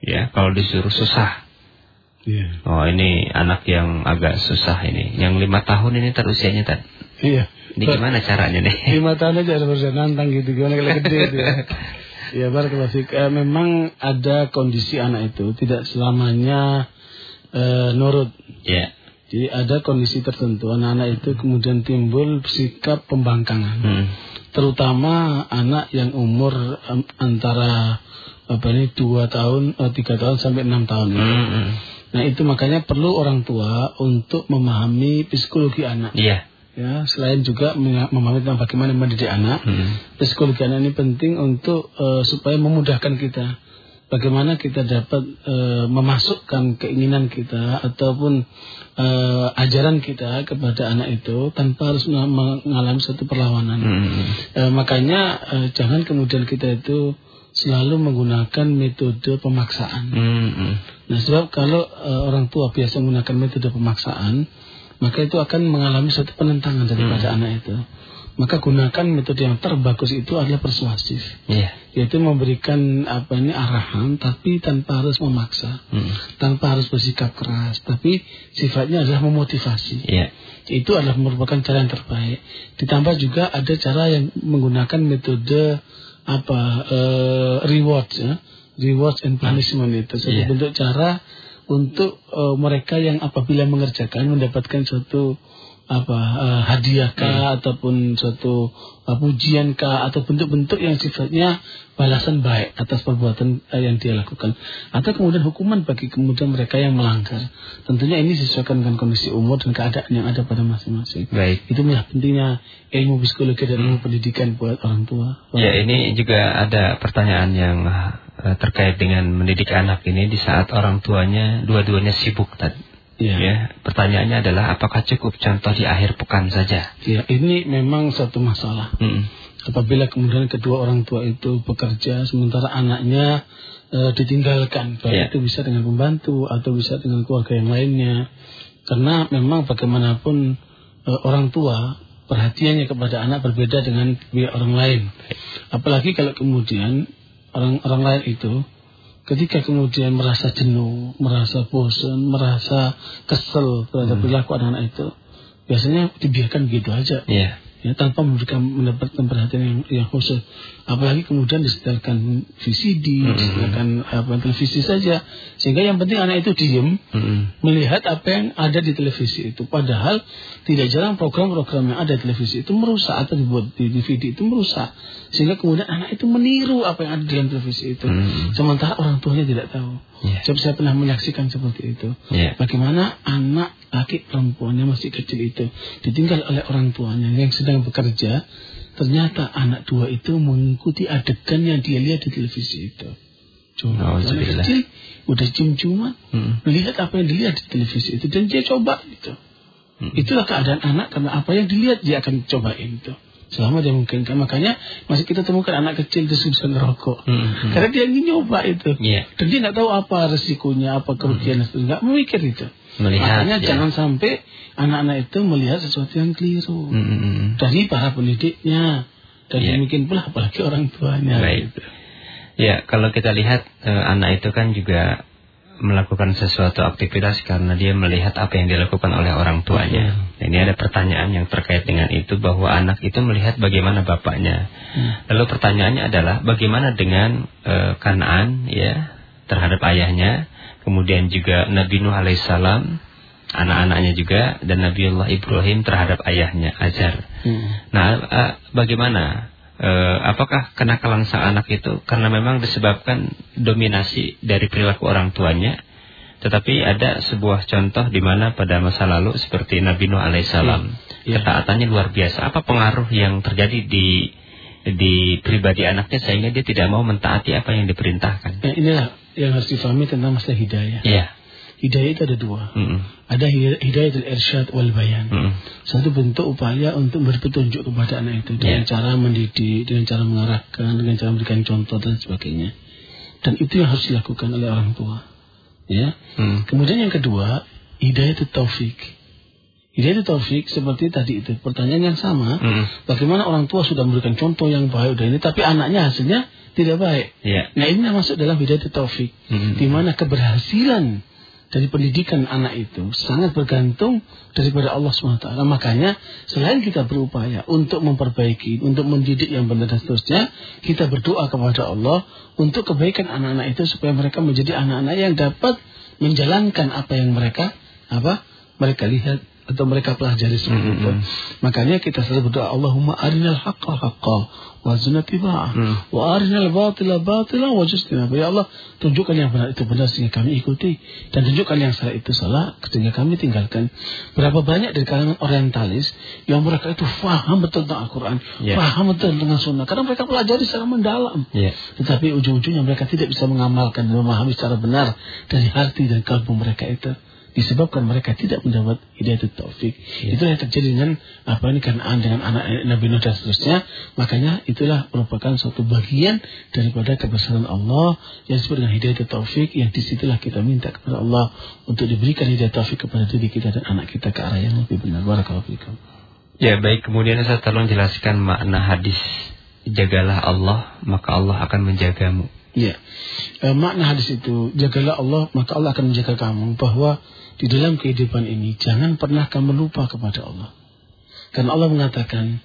Ya, kalau disuruh susah. Yeah. Oh, ini anak yang agak susah ini. Yang lima tahun ini terusianya tadi. Iya. Ini gimana caranya nih? <laughs> Lima tahun aja harus nantang gitu. Gimana kalau gede itu ya. <laughs> Ya, barakallahu eh, memang ada kondisi anak itu tidak selamanya eh, nurut. Iya. Yeah. Jadi ada kondisi tertentu anak-anak itu kemudian timbul sikap pembangkangan. Hmm. Terutama anak yang umur um, antara apa ini dua tahun, uh, tiga tahun sampai enam tahun. Hmm, hmm. Nah itu makanya perlu orang tua untuk memahami psikologi anak. Iya. Yeah. Ya, selain juga memahami tentang bagaimana mendidik anak, hmm. psikologi anak ini penting untuk uh, supaya memudahkan kita bagaimana kita dapat e, memasukkan keinginan kita ataupun e, ajaran kita kepada anak itu tanpa harus mengalami satu perlawanan. Hmm. E, makanya e, jangan kemudian kita itu selalu menggunakan metode pemaksaan. Hmm. Nah, sebab kalau e, orang tua biasa menggunakan metode pemaksaan, maka itu akan mengalami satu penentangan daripada hmm. anak itu maka gunakan metode yang terbagus itu adalah persuasif. Yeah. Yaitu memberikan apa ini arahan tapi tanpa harus memaksa. Hmm. Tanpa harus bersikap keras, tapi sifatnya adalah memotivasi. Yeah. Itu adalah merupakan cara yang terbaik. Ditambah juga ada cara yang menggunakan metode apa uh, reward ya. Reward and punishment itu sebagai yeah. bentuk cara untuk uh, mereka yang apabila mengerjakan mendapatkan suatu apa uh, hadiah kah hmm. ataupun suatu uh, pujian kah atau bentuk-bentuk yang sifatnya balasan baik atas perbuatan uh, yang dia lakukan. Atau kemudian hukuman bagi kemudian mereka yang melanggar. Tentunya ini disesuaikan dengan kondisi umur dan keadaan yang ada pada masing-masing. Baik. Itu adalah pentingnya ilmu psikologi dan ilmu pendidikan buat orang tua. Ya ini juga ada pertanyaan yang uh, terkait dengan mendidik anak ini di saat orang tuanya dua-duanya sibuk tadi Ya. ya. Pertanyaannya adalah apakah cukup contoh di akhir pekan saja? Ya, ini memang satu masalah. Hmm. Apabila kemudian kedua orang tua itu bekerja sementara anaknya e, ditinggalkan, baik ya. itu bisa dengan pembantu atau bisa dengan keluarga yang lainnya. Karena memang bagaimanapun e, orang tua perhatiannya kepada anak berbeda dengan orang lain. Apalagi kalau kemudian orang orang lain itu ketika kemudian merasa jenuh, merasa bosan, merasa kesel terhadap hmm. perilaku anak-anak itu, biasanya dibiarkan gitu aja. Yeah ya, tanpa memberikan mendapatkan perhatian yang, yang khusus. Apalagi kemudian disediakan VCD, mm-hmm. disediakan apa televisi saja, sehingga yang penting anak itu diem mm-hmm. melihat apa yang ada di televisi itu. Padahal tidak jarang program-program yang ada di televisi itu merusak atau dibuat di DVD itu merusak, sehingga kemudian anak itu meniru apa yang ada di dalam televisi itu, mm-hmm. sementara orang tuanya tidak tahu. Yeah. Sebab saya pernah menyaksikan seperti itu. Yeah. Bagaimana anak laki perempuan yang masih kecil itu ditinggal oleh orang tuanya yang sedang bekerja, ternyata anak dua itu mengikuti adegan yang dia lihat di televisi itu. Coba oh, anak kecil udah cium-ciuman hmm. melihat apa yang dilihat di televisi itu dan dia coba gitu. Hmm. Itulah keadaan anak karena apa yang dilihat dia akan cobain itu selama dia mungkin kan makanya masih kita temukan anak kecil itu susah ngerokok hmm, hmm. karena dia ingin nyoba itu yeah. dan dia nggak tahu apa resikonya apa kerugian hmm. nggak memikir itu melihat makanya ya. jangan sampai anak-anak itu melihat sesuatu yang keliru hmm. dari para pendidiknya dan yeah. mungkin pula apalagi orang tuanya Baik. Gitu. ya kalau kita lihat uh, anak itu kan juga melakukan sesuatu aktivitas karena dia melihat apa yang dilakukan oleh orang tuanya. Hmm. Ini ada pertanyaan yang terkait dengan itu bahwa anak itu melihat bagaimana bapaknya. Hmm. Lalu pertanyaannya adalah bagaimana dengan uh, Kanaan ya terhadap ayahnya, kemudian juga Nabi Nuh alaihissalam, anak-anaknya juga dan Nabiullah Ibrahim terhadap ayahnya Azar. Hmm. Nah, uh, bagaimana eh, apakah kenakalan sang anak itu karena memang disebabkan dominasi dari perilaku orang tuanya tetapi ada sebuah contoh di mana pada masa lalu seperti Nabi Nuh alaihissalam ya. ketaatannya luar biasa apa pengaruh yang terjadi di di pribadi anaknya sehingga dia tidak mau mentaati apa yang diperintahkan. Ya, inilah yang harus difahami tentang masalah hidayah. Iya. Hidayah itu ada dua. Mm -hmm. Ada hidayah irsyad wal bayan. Mm -hmm. Satu bentuk upaya untuk berpetunjuk kepada anak itu dengan yeah. cara mendidik, dengan cara mengarahkan, dengan cara memberikan contoh dan sebagainya. Dan itu yang harus dilakukan oleh orang tua. Ya. Mm. Kemudian yang kedua, hidayah itu taufik. Hidayah itu taufik seperti tadi itu pertanyaan yang sama. Mm. Bagaimana orang tua sudah memberikan contoh yang baik dan ini, tapi anaknya hasilnya tidak baik. Yeah. Nah ini masuk dalam hidayah itu taufik, mm. di mana keberhasilan dari pendidikan anak itu sangat bergantung daripada Allah SWT. Makanya selain kita berupaya untuk memperbaiki, untuk mendidik yang benar dan seterusnya, kita berdoa kepada Allah untuk kebaikan anak-anak itu supaya mereka menjadi anak-anak yang dapat menjalankan apa yang mereka apa mereka lihat atau mereka pelajari seperti mm -hmm. itu. Makanya kita selalu berdoa Allahumma arinal haqqa haqqa wa tiba'ah mm. wa arinal batila batila wa Ya Allah, tunjukkan yang benar itu benar sehingga kami ikuti dan tunjukkan yang salah itu salah sehingga kami tinggalkan. Berapa banyak dari kalangan orientalis yang mereka itu faham betul tentang Al-Qur'an, yeah. faham betul tentang sunnah karena mereka pelajari secara mendalam. Yeah. Tetapi ujung-ujungnya mereka tidak bisa mengamalkan dan memahami secara benar dari hati dan kalbu mereka itu disebabkan mereka tidak mendapat hidayah taufik. Ya. Itulah yang terjadi dengan apa ini kan dengan anak Nabi Nuh dan seterusnya. Makanya itulah merupakan suatu bagian daripada kebesaran Allah yang disebut dengan hidayah taufik yang di situlah kita minta kepada Allah untuk diberikan hidayah taufik kepada diri kita dan anak kita ke arah yang lebih benar. Barakallahu. Ya baik kemudian saya tolong jelaskan makna hadis jagalah Allah maka Allah akan menjagamu. Ya, e, makna hadis itu jagalah Allah maka Allah akan menjaga kamu bahwa di dalam kehidupan ini jangan pernah kamu lupa kepada Allah. Karena Allah mengatakan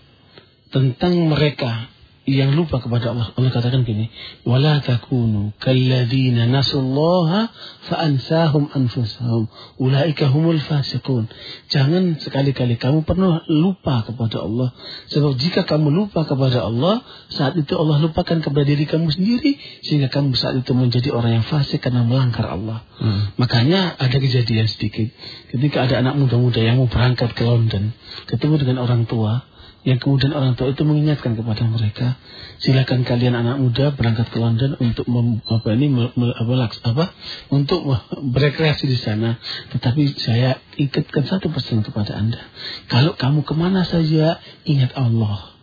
tentang mereka yang lupa kepada Allah. Allah katakan gini, "Wala takunu kalladzina nasullaha fa'ansahum anfusahum. Ulaika humul fasiqun." Jangan sekali-kali kamu pernah lupa kepada Allah. Sebab jika kamu lupa kepada Allah, saat itu Allah lupakan kepada diri kamu sendiri sehingga kamu saat itu menjadi orang yang fasik karena melanggar Allah. Hmm. Makanya ada kejadian sedikit. Ketika ada anak muda-muda yang mau berangkat ke London, ketemu dengan orang tua, yang kemudian orang tua itu mengingatkan kepada mereka silakan kalian anak muda berangkat ke London untuk mem, apa ini me, me, apa, laks, apa untuk berekreasi di sana. Tetapi saya ikutkan satu pesan kepada anda. Kalau kamu ke mana saja ingat Allah.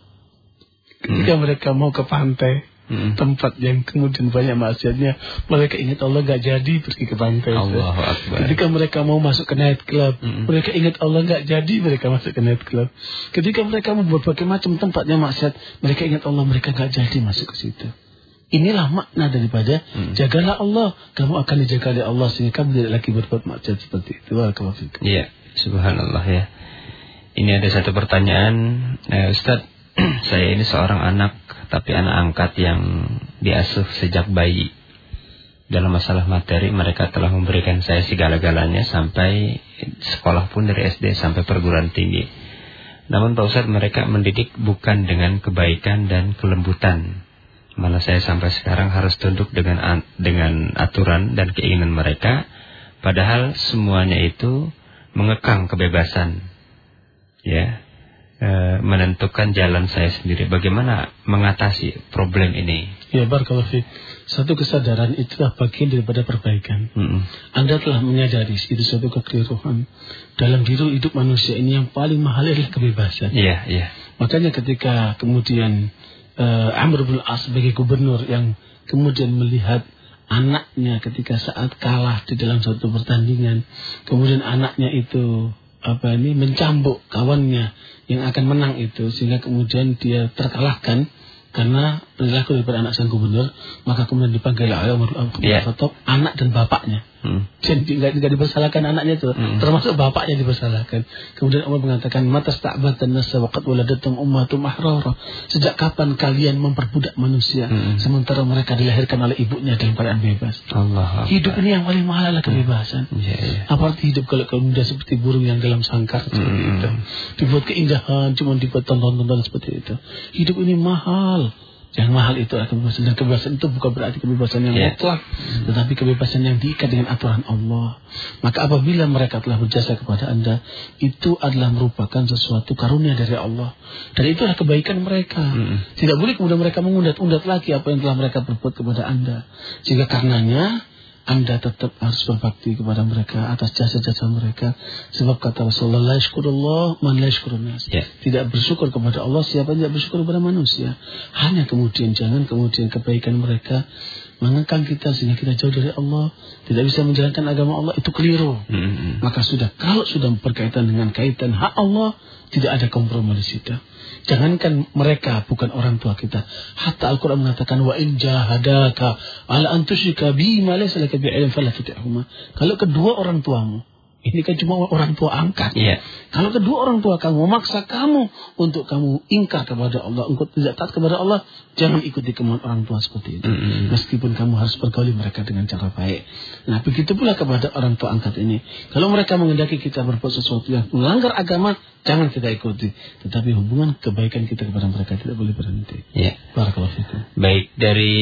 Ketika hmm. mereka mau ke pantai hmm. tempat yang kemudian banyak maksiatnya mereka ingat Allah gak jadi pergi ke pantai Allah ketika mereka mau masuk ke night club hmm. mereka ingat Allah gak jadi mereka masuk ke night club ketika mereka membuat berbagai macam tempatnya maksiat mereka ingat Allah mereka gak jadi masuk ke situ Inilah makna daripada hmm. jagalah Allah, kamu akan dijaga oleh Allah sehingga kamu tidak lagi berbuat maksiat seperti itu. Iya, subhanallah ya. Ini ada satu pertanyaan, eh, Ustaz, <clears throat> saya ini seorang anak tapi anak angkat yang diasuh sejak bayi. Dalam masalah materi mereka telah memberikan saya segala-galanya sampai sekolah pun dari SD sampai perguruan tinggi. Namun Pak Ustadz mereka mendidik bukan dengan kebaikan dan kelembutan Malah saya sampai sekarang harus tunduk dengan dengan aturan dan keinginan mereka, padahal semuanya itu mengekang kebebasan, ya, e, menentukan jalan saya sendiri. Bagaimana mengatasi problem ini? Ya, Barakallahu Satu kesadaran itulah bagian daripada perbaikan. Mm -hmm. Anda telah menyadari itu suatu kekeliruan dalam diri hidup manusia ini yang paling mahal adalah kebebasan. Iya, yeah, iya. Yeah. Makanya ketika kemudian uh, Amr bin As sebagai gubernur yang kemudian melihat anaknya ketika saat kalah di dalam satu pertandingan, kemudian anaknya itu apa ini mencambuk kawannya yang akan menang itu sehingga kemudian dia terkalahkan karena perilaku daripada anak sang gubernur maka kemudian dipanggil oleh Umar bin yeah. anak dan bapaknya Hmm. Dan tidak, tidak dipersalahkan anaknya itu, hmm. termasuk bapaknya dipersalahkan. Kemudian Allah mengatakan, mata dan nasa waqad waladatum ummatum ahrara. Sejak kapan kalian memperbudak manusia, hmm. sementara mereka dilahirkan oleh ibunya dalam keadaan bebas. Allah. Hidup ini yang paling mahal adalah kebebasan. Hmm. Yeah, yeah. Apalagi hidup kalau kemudian seperti burung yang dalam sangkar seperti hmm. itu. Dibuat keindahan, cuma dibuat tonton-tonton seperti itu. Hidup ini mahal. Yang mahal itu adalah kebebasan. Dan kebebasan itu bukan berarti kebebasan yang yeah. mutlak. Tetapi kebebasan yang diikat dengan aturan Allah. Maka apabila mereka telah berjasa kepada anda. Itu adalah merupakan sesuatu karunia dari Allah. Dan itu adalah kebaikan mereka. Hmm. Tidak boleh kemudian mereka mengundat-undat lagi apa yang telah mereka berbuat kepada anda. Sehingga karenanya anda tetap harus berbakti kepada mereka atas jasa-jasa mereka. Sebab kata Rasulullah, La syukurullah man la. Yeah. Tidak bersyukur kepada Allah siapa yang tidak bersyukur kepada manusia. Hanya kemudian jangan kemudian kebaikan mereka mengekang kita sehingga kita jauh dari Allah, tidak bisa menjalankan agama Allah itu keliru. Mm -hmm. Maka sudah kalau sudah berkaitan dengan kaitan hak Allah, tidak ada kompromi di situ. Jangankan mereka bukan orang tua kita. Hatta Al-Quran mengatakan wa in jahadaka ala antusyrika bi ma laysa laka bi ilm fala. Kalau kedua orang tuamu ini kan cuma orang tua angkat. Yeah. Kalau kedua orang tua kamu memaksa kamu untuk kamu ingkar kepada Allah, untuk tidak taat kepada Allah, jangan ikuti kemauan orang tua seperti itu. Mm -hmm. Meskipun kamu harus bergaul mereka dengan cara baik. Nah, begitu pula kepada orang tua angkat ini. Kalau mereka mengendaki kita berbuat sesuatu yang melanggar agama, jangan kita ikuti. Tetapi hubungan kebaikan kita kepada mereka tidak boleh berhenti. Ya. Yeah. Baik, dari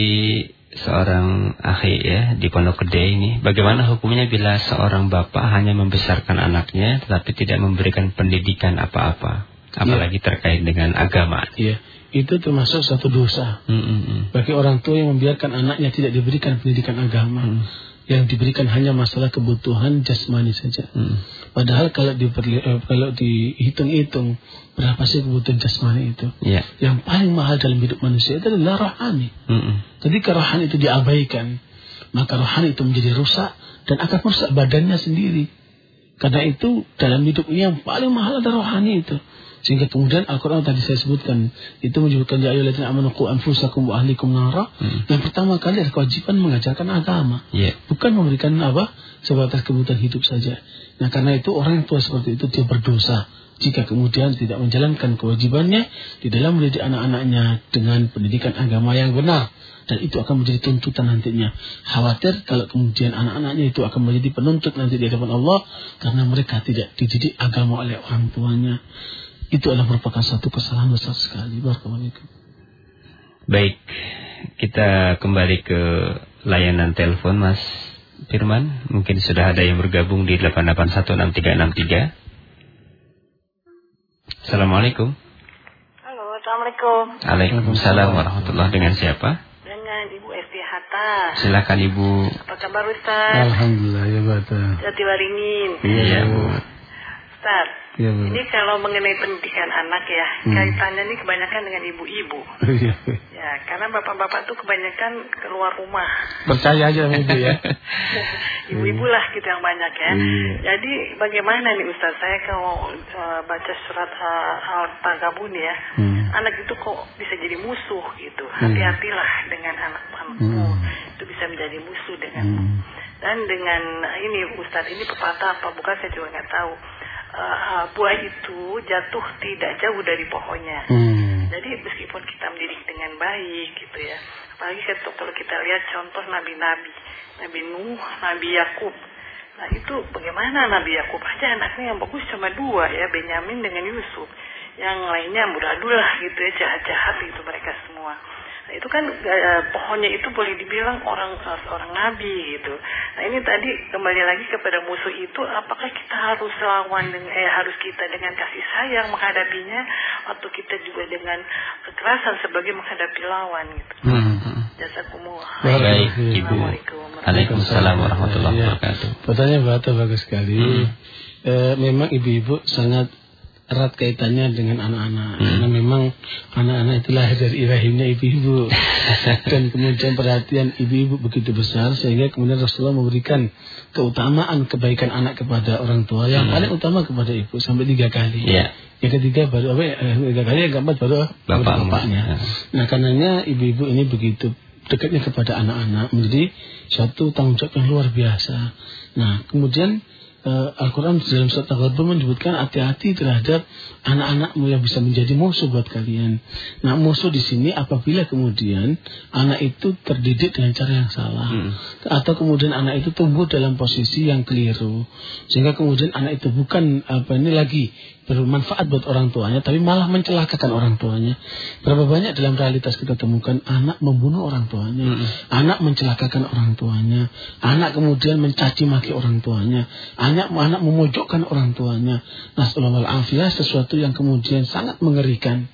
seorang akhi ya di Pondok Gede ini. Bagaimana hukumnya bila seorang bapak hanya membesarkan anaknya tetapi tidak memberikan pendidikan apa-apa, apalagi ya. terkait dengan agama? Iya, itu termasuk satu dosa. Mm -hmm. Bagi orang tua yang membiarkan anaknya tidak diberikan pendidikan agama. Mm yang diberikan hanya masalah kebutuhan jasmani saja. Hmm. Padahal kalau di eh, kalau dihitung-hitung berapa sih kebutuhan jasmani itu? Yeah. Yang paling mahal dalam hidup manusia itu adalah rohani. Hmm. Ketika rohani itu diabaikan, maka rohani itu menjadi rusak dan akan merusak badannya sendiri. Karena itu dalam hidup ini yang paling mahal adalah rohani itu. Sehingga kemudian Al-Quran tadi saya sebutkan itu menyebutkan ya ayyuhalladzina amanu qu anfusakum wa ahlikum nara. Hmm. Yang pertama kali adalah kewajiban mengajarkan agama. Yeah. Bukan memberikan apa? sebatas kebutuhan hidup saja. Nah, karena itu orang yang tua seperti itu dia berdosa jika kemudian tidak menjalankan kewajibannya di dalam mendidik anak-anaknya dengan pendidikan agama yang benar dan itu akan menjadi tuntutan nantinya. Khawatir kalau kemudian anak-anaknya itu akan menjadi penuntut nanti di hadapan Allah karena mereka tidak dididik agama oleh orang tuanya itu adalah merupakan satu kesalahan besar sekali. Barakallahu Baik, kita kembali ke layanan telepon Mas Firman. Mungkin sudah ada yang bergabung di 8816363. Assalamualaikum. Halo, Assalamualaikum. Waalaikumsalam warahmatullahi Dengan siapa? Dengan Ibu Esti Hatta. Silakan Ibu. Apa kabar Ustaz? Alhamdulillah ya Bata. Jati Waringin. Iya Bu. Ustaz, Ya, Ini kalau mengenai pendidikan anak ya, hmm. kaitannya ini kebanyakan dengan ibu-ibu. Iya. ya, karena bapak-bapak tuh kebanyakan keluar rumah. Percaya aja sama ibu ya. <laughs> Ibu-ibu lah gitu yang banyak ya. Iya. Jadi bagaimana nih Ustaz, saya kalau uh, baca surat uh, Al-Tagabun ya, hmm. anak itu kok bisa jadi musuh gitu. Hmm. Hati-hatilah dengan anak-anakmu. Hmm. Itu bisa menjadi musuh dengan hmm. dan dengan ini Ustadz ini pepatah apa bukan saya juga nggak tahu. Uh, buah itu jatuh tidak jauh dari pohonnya. Hmm. Jadi meskipun kita mendidik dengan baik gitu ya, apalagi kalau kita lihat contoh nabi-nabi, Nabi Nuh, Nabi Yakub, Nah itu bagaimana Nabi Yakub aja anaknya yang bagus cuma dua ya Benyamin dengan Yusuf. Yang lainnya amburadul lah gitu ya jahat-jahat itu mereka semua. Nah itu kan eh, pohonnya itu boleh dibilang orang seorang nabi gitu. Nah ini tadi kembali lagi kepada musuh itu, apakah kita harus lawan dengan eh harus kita dengan kasih sayang menghadapinya, atau kita juga dengan kekerasan sebagai menghadapi lawan gitu. Hmm. Jazakumullah. Baik, Ibu. Waalaikumsalam warahmatullahi iya. wabarakatuh. Pertanyaan Bapak bagus sekali. Hmm. E, memang ibu-ibu sangat erat kaitannya dengan anak-anak hmm. karena memang anak-anak itu lahir dari rahimnya ibu-ibu <laughs> dan kemudian perhatian ibu-ibu begitu besar sehingga kemudian Rasulullah memberikan keutamaan kebaikan anak kepada orang tua yang hmm. paling utama kepada ibu sampai tiga kali yeah. yang ketiga baru apa eh, tiga kali yang keempat baru Bapak bapaknya ya. nah karenanya ibu-ibu ini begitu dekatnya kepada anak-anak menjadi satu tanggung jawab yang luar biasa nah kemudian uh, Al-Quran dalam surat Al-Ghabir menyebutkan hati-hati terhadap anak-anakmu yang bisa menjadi musuh buat kalian. Nah musuh di sini apabila kemudian anak itu terdidik dengan cara yang salah. Hmm. Atau kemudian anak itu tumbuh dalam posisi yang keliru. Sehingga kemudian anak itu bukan apa ini lagi bermanfaat buat orang tuanya, tapi malah mencelakakan orang tuanya. Berapa banyak dalam realitas kita temukan anak membunuh orang tuanya, -hmm. anak mencelakakan orang tuanya, anak kemudian mencaci maki orang tuanya, anak anak memojokkan orang tuanya. Nasallallahu alaihi sesuatu yang kemudian sangat mengerikan.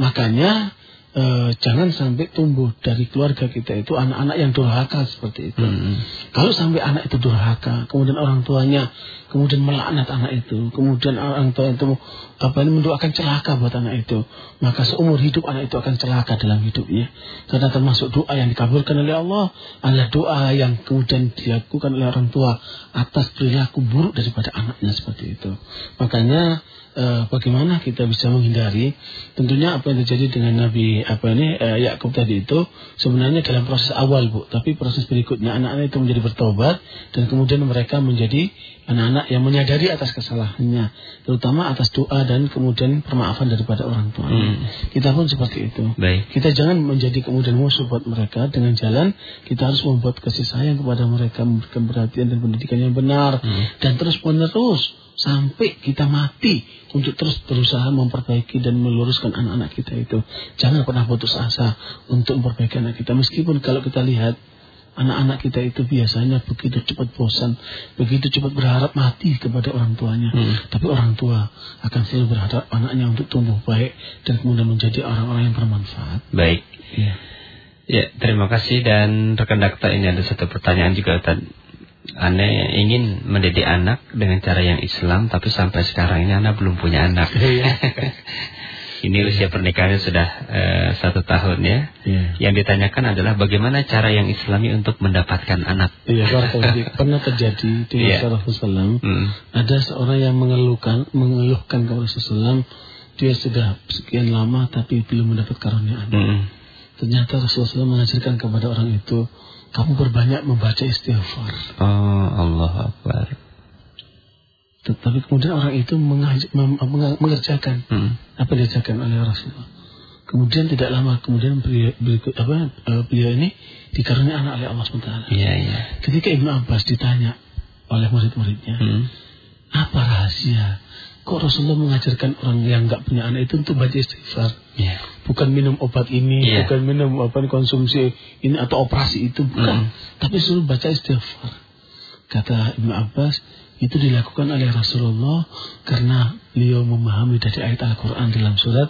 Makanya e, jangan sampai tumbuh dari keluarga kita itu anak-anak yang durhaka seperti itu. Hmm. Kalau sampai anak itu durhaka, kemudian orang tuanya kemudian melaknat anak itu, kemudian orang tua itu apa ini mendoakan celaka buat anak itu, maka seumur hidup anak itu akan celaka dalam hidupnya. Karena termasuk doa yang dikabulkan oleh Allah adalah doa yang kemudian dilakukan oleh orang tua atas perilaku buruk daripada anaknya seperti itu. Makanya uh, bagaimana kita bisa menghindari tentunya apa yang terjadi dengan Nabi apa ini uh, Yakub tadi itu sebenarnya dalam proses awal Bu tapi proses berikutnya anak-anak itu menjadi bertobat dan kemudian mereka menjadi anak-anak yang menyadari atas kesalahannya terutama atas doa dan kemudian permaafan daripada orang tua hmm. kita pun seperti itu Baik. kita jangan menjadi kemudian musuh buat mereka dengan jalan kita harus membuat kasih sayang kepada mereka memberikan perhatian dan pendidikan yang benar hmm. dan terus menerus sampai kita mati untuk terus berusaha memperbaiki dan meluruskan anak-anak kita itu. Jangan pernah putus asa untuk memperbaiki anak kita. Meskipun kalau kita lihat anak-anak kita itu biasanya begitu cepat bosan, begitu cepat berharap mati kepada orang tuanya. Hmm. Tapi orang tua akan selalu berharap anaknya untuk tumbuh baik dan kemudian menjadi orang-orang yang bermanfaat. Baik. Ya. Ya, terima kasih dan rekan dakta ini ada satu pertanyaan juga tadi Ane ingin mendidik anak dengan cara yang Islam, tapi sampai sekarang ini anak belum punya anak. Iya. <laughs> ini usia pernikahannya sudah uh, satu tahun ya. Yeah. Yang ditanyakan adalah bagaimana cara yang Islami untuk mendapatkan anak. Iya, <laughs> pernah terjadi di yeah. Rasulullah hmm. Ada seorang yang mengeluhkan, mengeluhkan kepada Rasulullah, dia sudah sekian lama tapi belum mendapat karunia anak. Hmm. Ternyata Rasulullah mengajarkan kepada orang itu kamu berbanyak membaca istighfar. Oh, Allah Akbar. Tetapi kemudian orang itu mengerjakan hmm. apa diajarkan oleh Rasulullah. Kemudian tidak lama kemudian beliau, berikut apa uh, beliau ini dikaruniai anak oleh Allah SWT. Iya, iya. Ketika Ibnu Abbas ditanya oleh murid-muridnya, hmm. apa rahasia Kok Rasulullah mengajarkan orang yang nggak punya anak itu untuk baca istighfar? Yeah. Bukan minum obat ini, yeah. bukan minum apa konsumsi ini atau operasi itu, bukan. Mm. Tapi suruh baca istighfar. Kata Ibnu Abbas, itu dilakukan oleh Rasulullah karena beliau memahami dari ayat Al-Quran dalam surat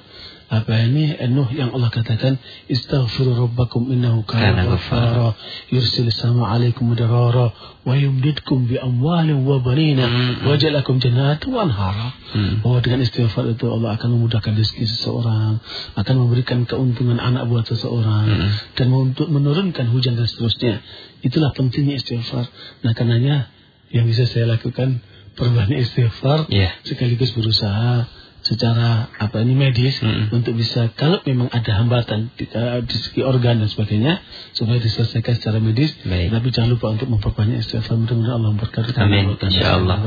apa ini Nuh yang Allah katakan istaghfiru rabbakum innahu kana ghaffara yursil sama alaikum mudarara wa yumdidkum bi amwalin wa banina hmm. wa ja'alakum jannatin wa anhara hmm. bahwa dengan istighfar itu Allah akan memudahkan rezeki seseorang akan memberikan keuntungan anak buat seseorang hmm. dan untuk menurunkan hujan dan seterusnya itulah pentingnya istighfar nah karenanya yang bisa saya lakukan perbanyak istighfar yeah. sekaligus berusaha secara apa ini medis hmm. untuk bisa kalau memang ada hambatan di, uh, di segi organ dan sebagainya supaya diselesaikan secara medis. Baik. Tapi jangan lupa untuk memperbanyak istighfar. Mudah-mudahan Allah memberkati. Amin. Insyaallah.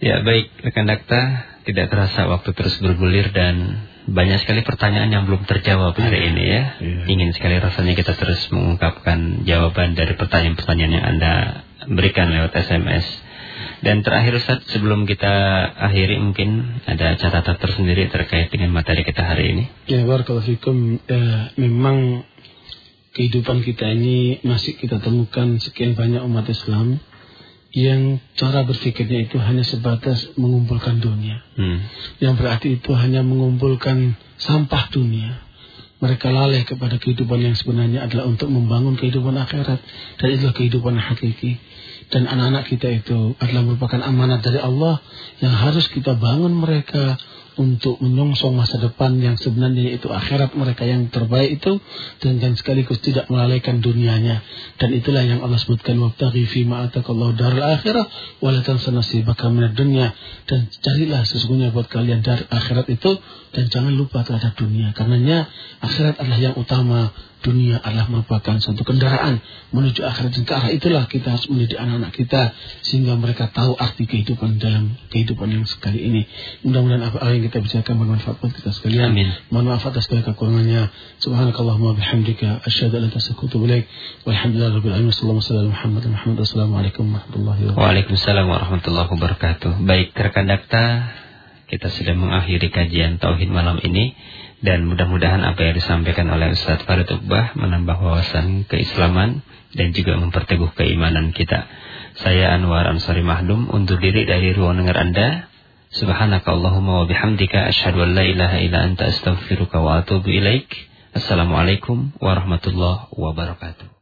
Ya baik rekan dakta tidak terasa waktu terus bergulir dan banyak sekali pertanyaan yang belum terjawab hari iya. ini ya. Iya. Ingin sekali rasanya kita terus mengungkapkan jawaban dari pertanyaan-pertanyaan yang Anda berikan lewat SMS. Dan terakhir Ustaz, sebelum kita akhiri mungkin ada catatan tersendiri terkait dengan materi kita hari ini. Ya, barakallahu fikum. Ya, memang kehidupan kita ini masih kita temukan sekian banyak umat Islam yang cara berpikirnya itu hanya sebatas mengumpulkan dunia. Hmm. Yang berarti itu hanya mengumpulkan sampah dunia. Mereka lalai kepada kehidupan yang sebenarnya adalah untuk membangun kehidupan akhirat. Dan itulah kehidupan hakiki dan anak-anak kita itu adalah merupakan amanat dari Allah yang harus kita bangun mereka untuk menyongsong masa depan yang sebenarnya itu akhirat mereka yang terbaik itu dan dan sekaligus tidak melalaikan dunianya. Dan itulah yang Allah sebutkan wabtaghi fi ma atakallahu darul akhirah wa la tansa nasibaka minad dunya. Dan carilah sesungguhnya buat kalian dari akhirat itu dan jangan lupa terhadap dunia. Karenanya akhirat adalah yang utama dunia adalah merupakan satu kendaraan menuju akhirat dan ke arah itulah kita harus mendidik anak-anak kita sehingga mereka tahu arti kehidupan dalam kehidupan yang sekali ini. Mudah-mudahan apa yang kita bicarakan bermanfaat buat kita sekalian. Amin. Mohon maaf atas segala kekurangannya. Subhanakallahumma bihamdika asyhadu an la ilaha illa anta ilaik. Walhamdulillahi rabbil alamin. Sallallahu alaihi Muhammad Muhammad. Assalamualaikum warahmatullahi wabarakatuh. Waalaikumsalam warahmatullahi wabarakatuh. Baik, rekan dakta, kita sudah mengakhiri kajian tauhid malam ini dan mudah-mudahan apa yang disampaikan oleh Ustaz Farid Uqbah menambah wawasan keislaman dan juga memperteguh keimanan kita. Saya Anwar Ansari Mahdum undur diri dari ruang dengar Anda. Subhanaka Allahumma wa bihamdika asyhadu an la ilaha illa anta astaghfiruka wa atubu ilaik. Assalamualaikum warahmatullahi wabarakatuh.